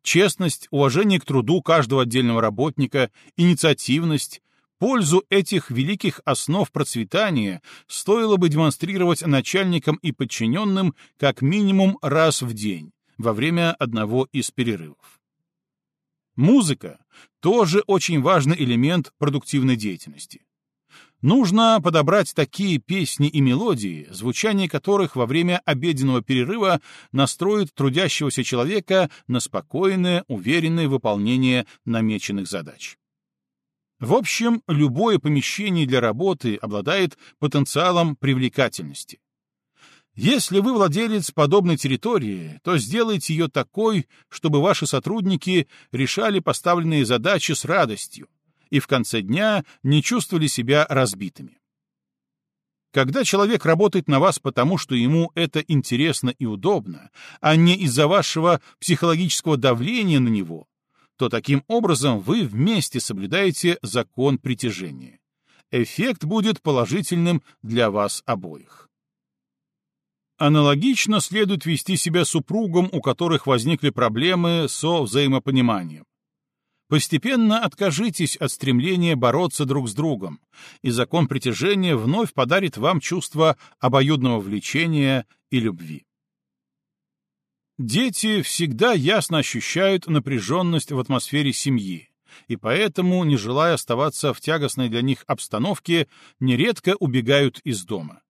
честность, уважение к труду каждого отдельного работника, инициативность, пользу этих великих основ процветания стоило бы демонстрировать начальникам и подчиненным как минимум раз в день во время одного из перерывов. Музыка — тоже очень важный элемент продуктивной деятельности. Нужно подобрать такие песни и мелодии, звучание которых во время обеденного перерыва настроит трудящегося человека на спокойное, уверенное выполнение намеченных задач. В общем, любое помещение для работы обладает потенциалом привлекательности. Если вы владелец подобной территории, то сделайте ее такой, чтобы ваши сотрудники решали поставленные задачи с радостью, и в конце дня не чувствовали себя разбитыми. Когда человек работает на вас потому, что ему это интересно и удобно, а не из-за вашего психологического давления на него, то таким образом вы вместе соблюдаете закон притяжения. Эффект будет положительным для вас обоих. Аналогично следует вести себя супругам, у которых возникли проблемы со взаимопониманием. Постепенно откажитесь от стремления бороться друг с другом, и закон притяжения вновь подарит вам чувство обоюдного влечения и любви. Дети всегда ясно ощущают напряженность в атмосфере семьи, и поэтому, не желая оставаться в тягостной для них обстановке, нередко убегают из дома.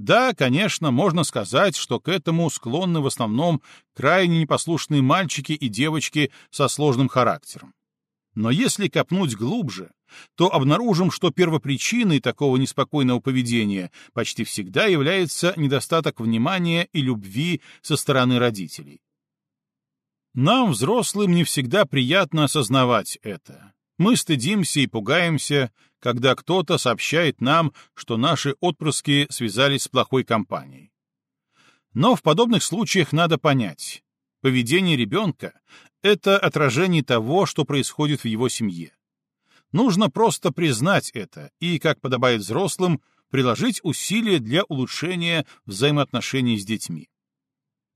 Да, конечно, можно сказать, что к этому склонны в основном крайне непослушные мальчики и девочки со сложным характером. Но если копнуть глубже, то обнаружим, что первопричиной такого неспокойного поведения почти всегда является недостаток внимания и любви со стороны родителей. Нам, взрослым, не всегда приятно осознавать это. Мы стыдимся и пугаемся, когда кто-то сообщает нам, что наши отпрыски связались с плохой компанией. Но в подобных случаях надо понять, поведение ребенка — это отражение того, что происходит в его семье. Нужно просто признать это и, как подобает взрослым, приложить усилия для улучшения взаимоотношений с детьми.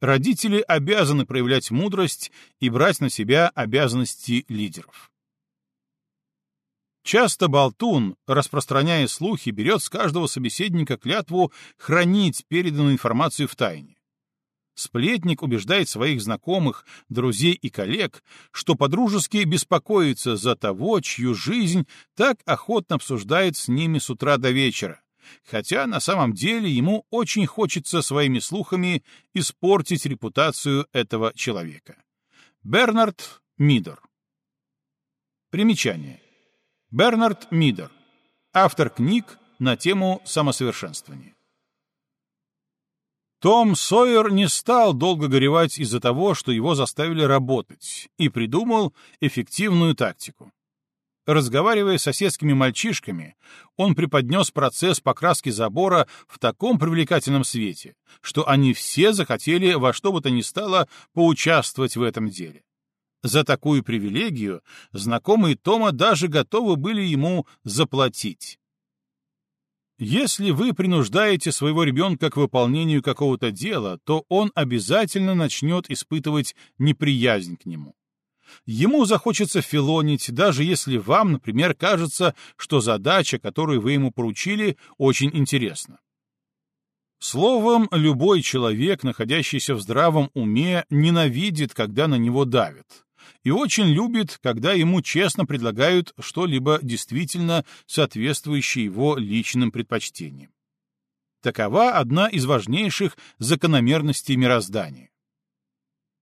Родители обязаны проявлять мудрость и брать на себя обязанности лидеров. Часто болтун, распространяя слухи, берет с каждого собеседника клятву хранить переданную информацию в тайне. Сплетник убеждает своих знакомых, друзей и коллег, что подружески беспокоится за того, чью жизнь так охотно обсуждает с ними с утра до вечера, хотя на самом деле ему очень хочется своими слухами испортить репутацию этого человека. Бернард Мидор Примечание. Бернард Мидер, автор книг на тему самосовершенствования. Том Сойер не стал долго горевать из-за того, что его заставили работать, и придумал эффективную тактику. Разговаривая с соседскими мальчишками, он преподнес процесс покраски забора в таком привлекательном свете, что они все захотели во что бы то ни стало поучаствовать в этом деле. За такую привилегию знакомые Тома даже готовы были ему заплатить. Если вы принуждаете своего ребенка к выполнению какого-то дела, то он обязательно начнет испытывать неприязнь к нему. Ему захочется филонить, даже если вам, например, кажется, что задача, которую вы ему поручили, очень интересна. Словом, любой человек, находящийся в здравом уме, ненавидит, когда на него давят и очень любит, когда ему честно предлагают что-либо действительно соответствующее его личным предпочтениям. Такова одна из важнейших закономерностей мироздания.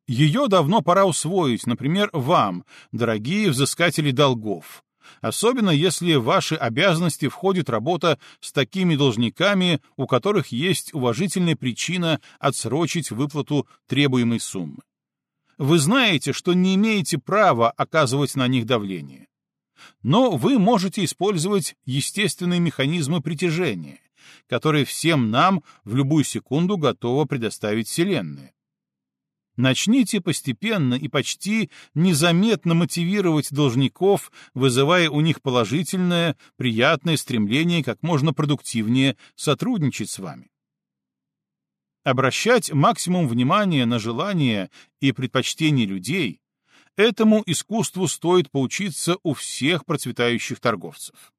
Ее давно пора усвоить, например, вам, дорогие взыскатели долгов, особенно если в ваши обязанности входит работа с такими должниками, у которых есть уважительная причина отсрочить выплату требуемой суммы. Вы знаете, что не имеете права оказывать на них давление. Но вы можете использовать естественные механизмы притяжения, которые всем нам в любую секунду готова предоставить Вселенная. Начните постепенно и почти незаметно мотивировать должников, вызывая у них положительное, приятное стремление как можно продуктивнее сотрудничать с вами. Обращать максимум внимания на желания и предпочтения людей — этому искусству стоит поучиться у всех процветающих торговцев.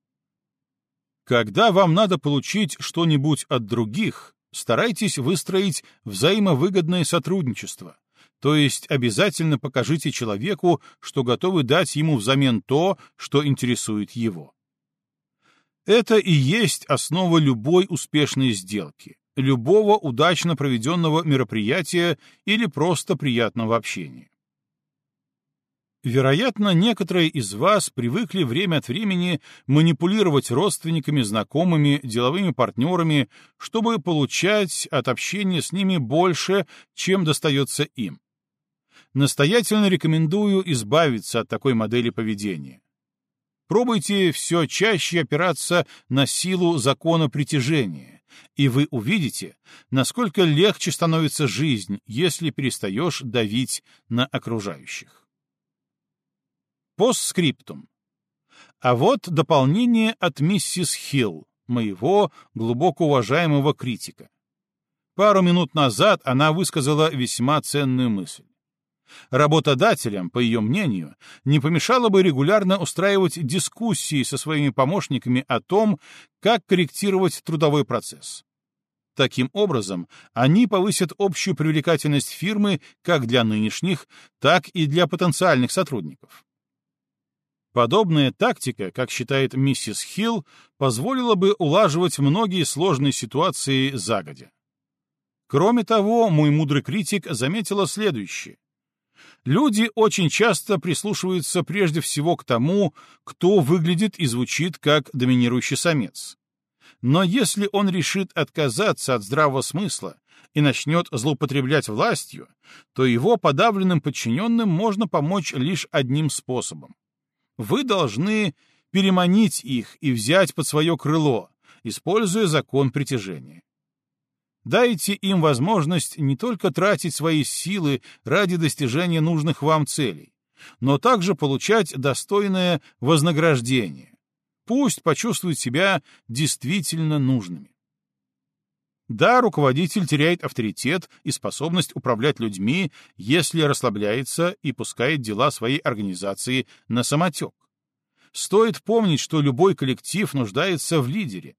Когда вам надо получить что-нибудь от других, старайтесь выстроить взаимовыгодное сотрудничество, то есть обязательно покажите человеку, что готовы дать ему взамен то, что интересует его. Это и есть основа любой успешной сделки любого удачно проведенного мероприятия или просто приятного общения. Вероятно, некоторые из вас привыкли время от времени манипулировать родственниками, знакомыми, деловыми партнерами, чтобы получать от общения с ними больше, чем достается им. Настоятельно рекомендую избавиться от такой модели поведения. пробуйте все чаще опираться на силу закона притяжения, и вы увидите, насколько легче становится жизнь, если перестаешь давить на окружающих. Постскриптум. А вот дополнение от миссис Хилл, моего глубоко уважаемого критика. Пару минут назад она высказала весьма ценную мысль. Работодателям, по ее мнению, не помешало бы регулярно устраивать дискуссии со своими помощниками о том, как корректировать трудовой процесс. Таким образом, они повысят общую привлекательность фирмы как для нынешних, так и для потенциальных сотрудников. Подобная тактика, как считает миссис Хилл, позволила бы улаживать многие сложные ситуации загодя. Кроме того, мой мудрый критик заметила следующее. Люди очень часто прислушиваются прежде всего к тому, кто выглядит и звучит как доминирующий самец. Но если он решит отказаться от здравого смысла и начнет злоупотреблять властью, то его подавленным подчиненным можно помочь лишь одним способом. Вы должны переманить их и взять под свое крыло, используя закон притяжения. Дайте им возможность не только тратить свои силы ради достижения нужных вам целей, но также получать достойное вознаграждение. Пусть почувствуют себя действительно нужными. Да, руководитель теряет авторитет и способность управлять людьми, если расслабляется и пускает дела своей организации на самотек. Стоит помнить, что любой коллектив нуждается в лидере,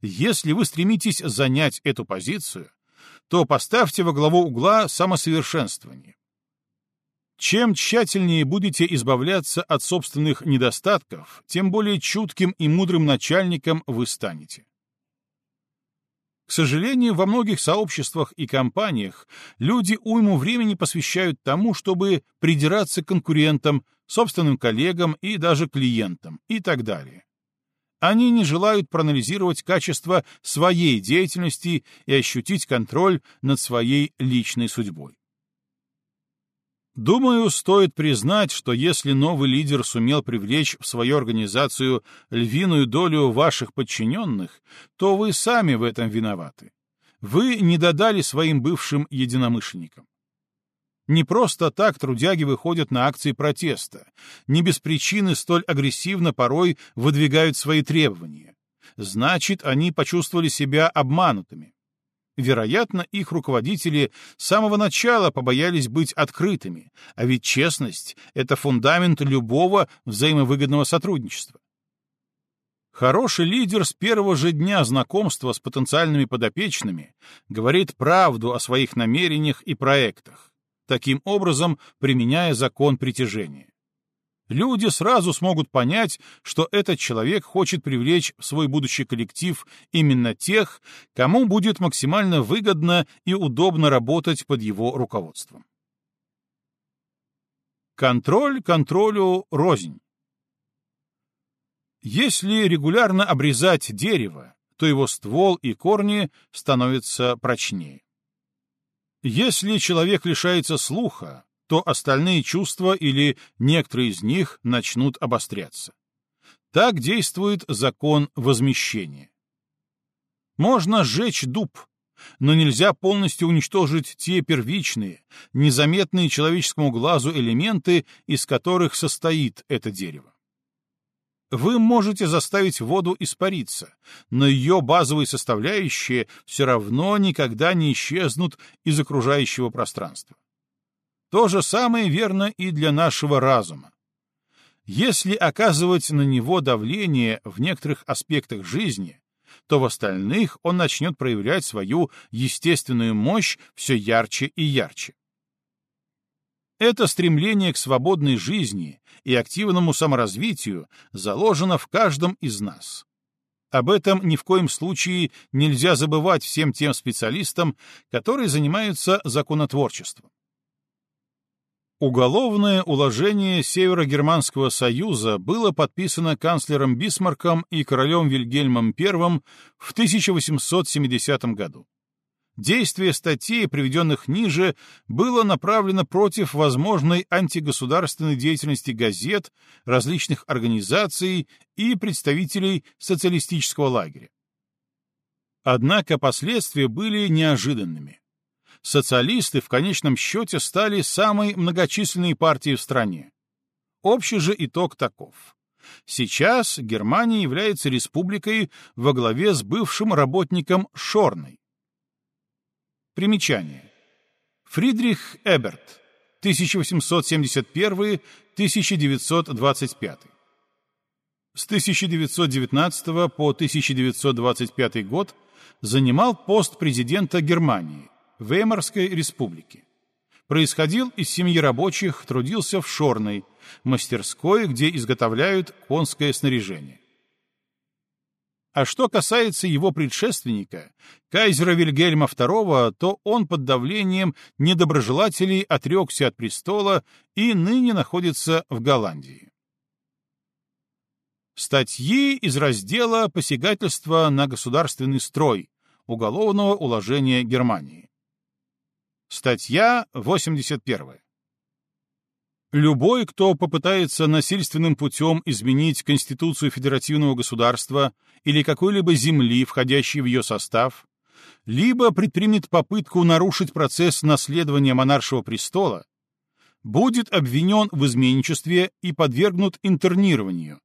если вы стремитесь занять эту позицию, то поставьте во главу угла самосовершенствование. Чем тщательнее будете избавляться от собственных недостатков, тем более чутким и мудрым начальником вы станете. К сожалению, во многих сообществах и компаниях люди уйму времени посвящают тому, чтобы придираться к конкурентам, собственным коллегам и даже клиентам и так далее. Они не желают проанализировать качество своей деятельности и ощутить контроль над своей личной судьбой. Думаю, стоит признать, что если новый лидер сумел привлечь в свою организацию львиную долю ваших подчиненных, то вы сами в этом виноваты. Вы не додали своим бывшим единомышленникам. Не просто так трудяги выходят на акции протеста, не без причины столь агрессивно порой выдвигают свои требования. Значит, они почувствовали себя обманутыми. Вероятно, их руководители с самого начала побоялись быть открытыми, а ведь честность — это фундамент любого взаимовыгодного сотрудничества. Хороший лидер с первого же дня знакомства с потенциальными подопечными говорит правду о своих намерениях и проектах таким образом применяя закон притяжения. Люди сразу смогут понять, что этот человек хочет привлечь в свой будущий коллектив именно тех, кому будет максимально выгодно и удобно работать под его руководством. Контроль контролю рознь. Если регулярно обрезать дерево, то его ствол и корни становятся прочнее. Если человек лишается слуха, то остальные чувства или некоторые из них начнут обостряться. Так действует закон возмещения. Можно сжечь дуб, но нельзя полностью уничтожить те первичные, незаметные человеческому глазу элементы, из которых состоит это дерево. Вы можете заставить воду испариться, но ее базовые составляющие все равно никогда не исчезнут из окружающего пространства. То же самое верно и для нашего разума. Если оказывать на него давление в некоторых аспектах жизни, то в остальных он начнет проявлять свою естественную мощь все ярче и ярче. Это стремление к свободной жизни и активному саморазвитию заложено в каждом из нас. Об этом ни в коем случае нельзя забывать всем тем специалистам, которые занимаются законотворчеством. Уголовное уложение Северогерманского союза было подписано канцлером Бисмарком и королем Вильгельмом I в 1870 году. Действие статей, приведенных ниже, было направлено против возможной антигосударственной деятельности газет, различных организаций и представителей социалистического лагеря. Однако последствия были неожиданными. Социалисты в конечном счете стали самой многочисленной партией в стране. Общий же итог таков. Сейчас Германия является республикой во главе с бывшим работником Шорной. Примечание. Фридрих Эберт, 1871-1925. С 1919 по 1925 год занимал пост президента Германии, Веймарской республики. Происходил из семьи рабочих, трудился в Шорной, мастерской, где изготовляют конское снаряжение. А что касается его предшественника, кайзера Вильгельма II, то он под давлением недоброжелателей отрекся от престола и ныне находится в Голландии. Статьи из раздела «Посягательство на государственный строй» Уголовного уложения Германии. Статья 81. Любой, кто попытается насильственным путем изменить Конституцию федеративного государства или какой-либо земли, входящей в ее состав, либо предпримет попытку нарушить процесс наследования монаршего престола, будет обвинен в изменничестве и подвергнут интернированию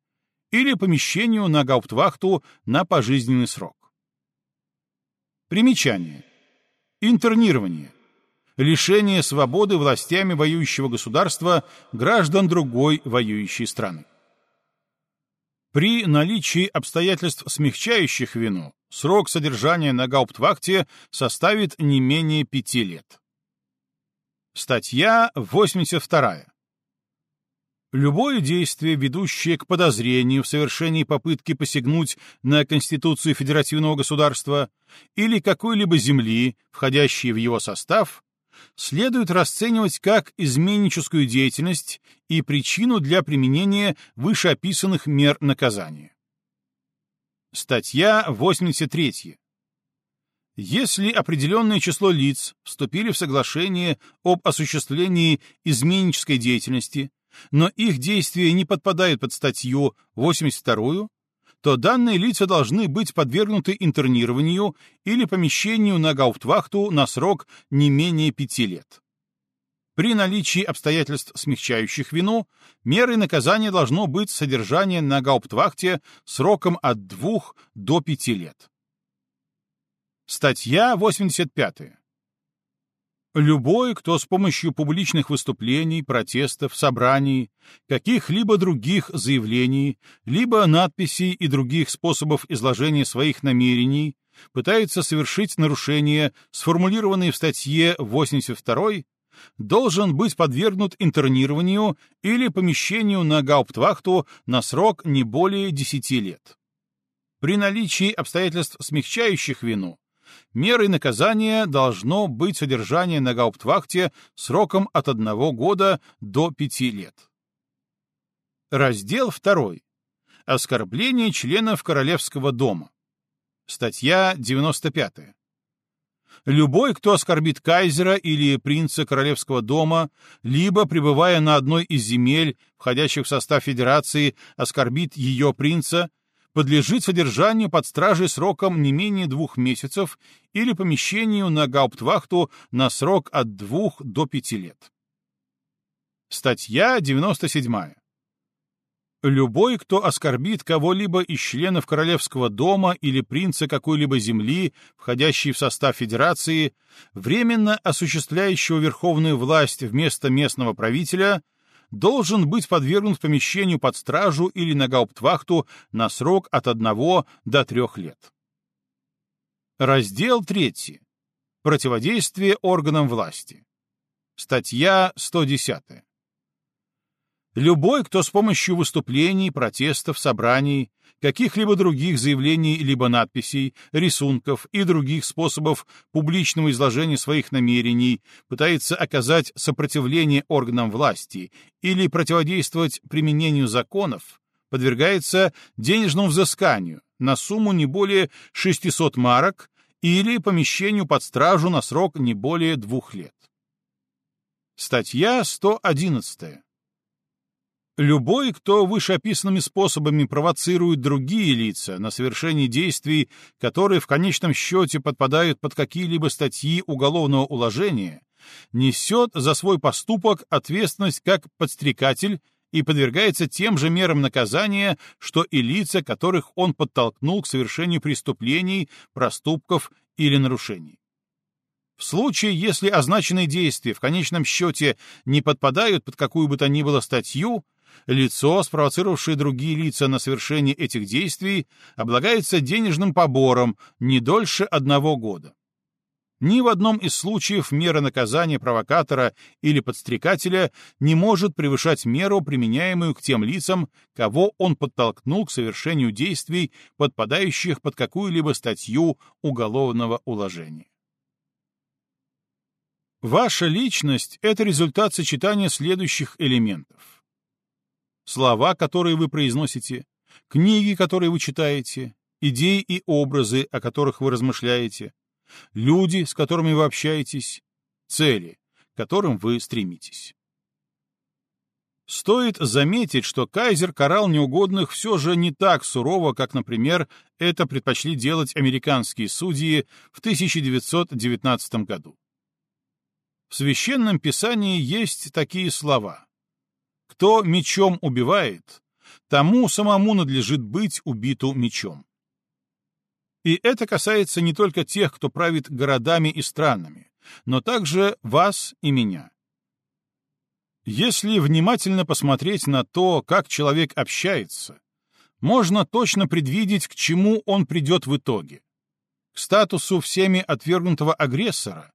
или помещению на гауптвахту на пожизненный срок. Примечание. Интернирование – лишение свободы властями воюющего государства граждан другой воюющей страны. При наличии обстоятельств, смягчающих вину, срок содержания на гауптвахте составит не менее пяти лет. Статья 82. Любое действие, ведущее к подозрению в совершении попытки посягнуть на Конституцию федеративного государства или какой-либо земли, входящей в его состав, следует расценивать как изменническую деятельность и причину для применения вышеописанных мер наказания. Статья 83. Если определенное число лиц вступили в соглашение об осуществлении изменнической деятельности, но их действия не подпадают под статью 82, то данные лица должны быть подвергнуты интернированию или помещению на гауптвахту на срок не менее пяти лет. При наличии обстоятельств, смягчающих вину, мерой наказания должно быть содержание на гауптвахте сроком от двух до пяти лет. Статья 85. Любой, кто с помощью публичных выступлений, протестов, собраний, каких-либо других заявлений, либо надписей и других способов изложения своих намерений пытается совершить нарушения, сформулированные в статье 82, должен быть подвергнут интернированию или помещению на гауптвахту на срок не более 10 лет. При наличии обстоятельств, смягчающих вину, Мерой наказания должно быть содержание на гауптвахте сроком от одного года до пяти лет. Раздел 2. Оскорбление членов Королевского дома. Статья 95. Любой, кто оскорбит кайзера или принца Королевского дома, либо, пребывая на одной из земель, входящих в состав Федерации, оскорбит ее принца, подлежит содержанию под стражей сроком не менее двух месяцев или помещению на гауптвахту на срок от двух до пяти лет. Статья 97. Любой, кто оскорбит кого-либо из членов Королевского дома или принца какой-либо земли, входящей в состав Федерации, временно осуществляющего верховную власть вместо местного правителя, должен быть подвергнут помещению под стражу или на гауптвахту на срок от одного до трех лет. Раздел 3. Противодействие органам власти. Статья 110. Любой, кто с помощью выступлений, протестов, собраний, каких-либо других заявлений либо надписей, рисунков и других способов публичного изложения своих намерений пытается оказать сопротивление органам власти или противодействовать применению законов, подвергается денежному взысканию на сумму не более 600 марок или помещению под стражу на срок не более двух лет. Статья 111. Любой, кто вышеописанными способами провоцирует другие лица на совершение действий, которые в конечном счете подпадают под какие-либо статьи уголовного уложения, несет за свой поступок ответственность как подстрекатель и подвергается тем же мерам наказания, что и лица, которых он подтолкнул к совершению преступлений, проступков или нарушений. В случае, если означенные действия в конечном счете не подпадают под какую бы то ни было статью, лицо, спровоцировавшее другие лица на совершение этих действий, облагается денежным побором не дольше одного года. Ни в одном из случаев мера наказания провокатора или подстрекателя не может превышать меру, применяемую к тем лицам, кого он подтолкнул к совершению действий, подпадающих под какую-либо статью уголовного уложения. Ваша личность — это результат сочетания следующих элементов. Слова, которые вы произносите, книги, которые вы читаете, идеи и образы, о которых вы размышляете, люди, с которыми вы общаетесь, цели, к которым вы стремитесь. Стоит заметить, что кайзер карал неугодных все же не так сурово, как, например, это предпочли делать американские судьи в 1919 году. В Священном Писании есть такие слова. «Кто мечом убивает, тому самому надлежит быть убиту мечом». И это касается не только тех, кто правит городами и странами, но также вас и меня. Если внимательно посмотреть на то, как человек общается, можно точно предвидеть, к чему он придет в итоге. К статусу всеми отвергнутого агрессора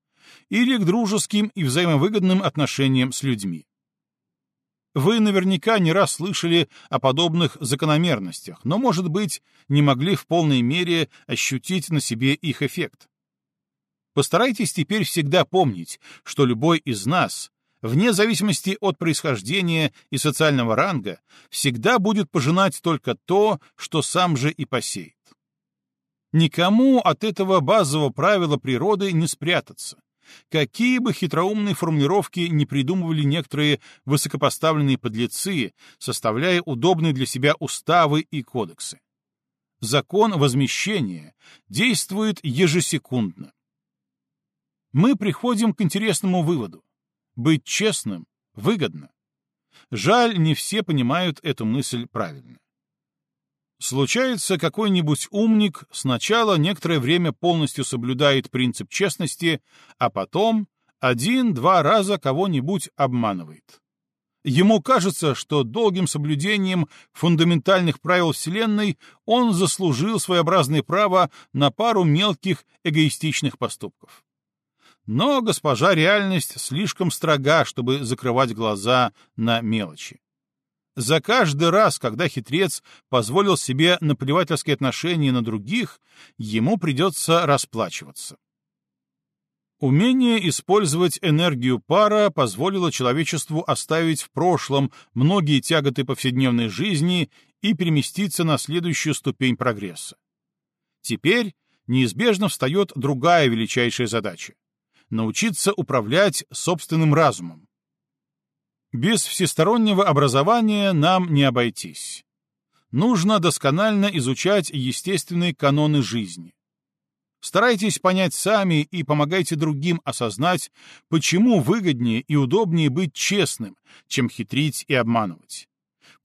или к дружеским и взаимовыгодным отношениям с людьми. Вы наверняка не раз слышали о подобных закономерностях, но, может быть, не могли в полной мере ощутить на себе их эффект. Постарайтесь теперь всегда помнить, что любой из нас, вне зависимости от происхождения и социального ранга, всегда будет пожинать только то, что сам же и посеет. Никому от этого базового правила природы не спрятаться. Какие бы хитроумные формулировки не придумывали некоторые высокопоставленные подлецы, составляя удобные для себя уставы и кодексы. Закон возмещения действует ежесекундно. Мы приходим к интересному выводу. Быть честным выгодно. Жаль, не все понимают эту мысль правильно. Случается, какой-нибудь умник сначала некоторое время полностью соблюдает принцип честности, а потом один-два раза кого-нибудь обманывает. Ему кажется, что долгим соблюдением фундаментальных правил Вселенной он заслужил своеобразное право на пару мелких эгоистичных поступков. Но госпожа реальность слишком строга, чтобы закрывать глаза на мелочи. За каждый раз, когда хитрец позволил себе наплевательские отношения на других, ему придется расплачиваться. Умение использовать энергию пара позволило человечеству оставить в прошлом многие тяготы повседневной жизни и переместиться на следующую ступень прогресса. Теперь неизбежно встает другая величайшая задача — научиться управлять собственным разумом, без всестороннего образования нам не обойтись. Нужно досконально изучать естественные каноны жизни. Старайтесь понять сами и помогайте другим осознать, почему выгоднее и удобнее быть честным, чем хитрить и обманывать.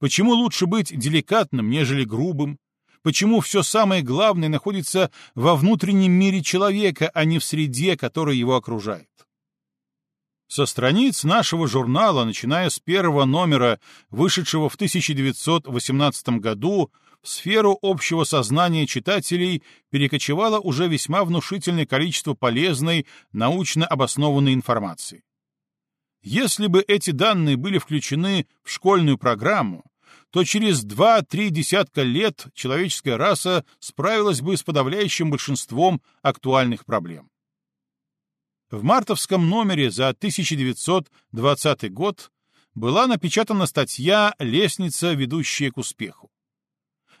Почему лучше быть деликатным, нежели грубым, почему все самое главное находится во внутреннем мире человека, а не в среде, которая его окружает. Со страниц нашего журнала, начиная с первого номера, вышедшего в 1918 году, в сферу общего сознания читателей перекочевало уже весьма внушительное количество полезной, научно обоснованной информации. Если бы эти данные были включены в школьную программу, то через 2-3 десятка лет человеческая раса справилась бы с подавляющим большинством актуальных проблем. В мартовском номере за 1920 год была напечатана статья «Лестница, ведущая к успеху».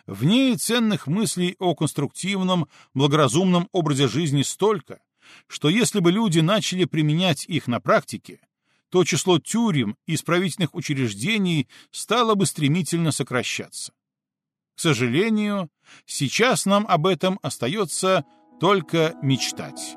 В ней ценных мыслей о конструктивном, благоразумном образе жизни столько, что если бы люди начали применять их на практике, то число тюрем и исправительных учреждений стало бы стремительно сокращаться. К сожалению, сейчас нам об этом остается только мечтать.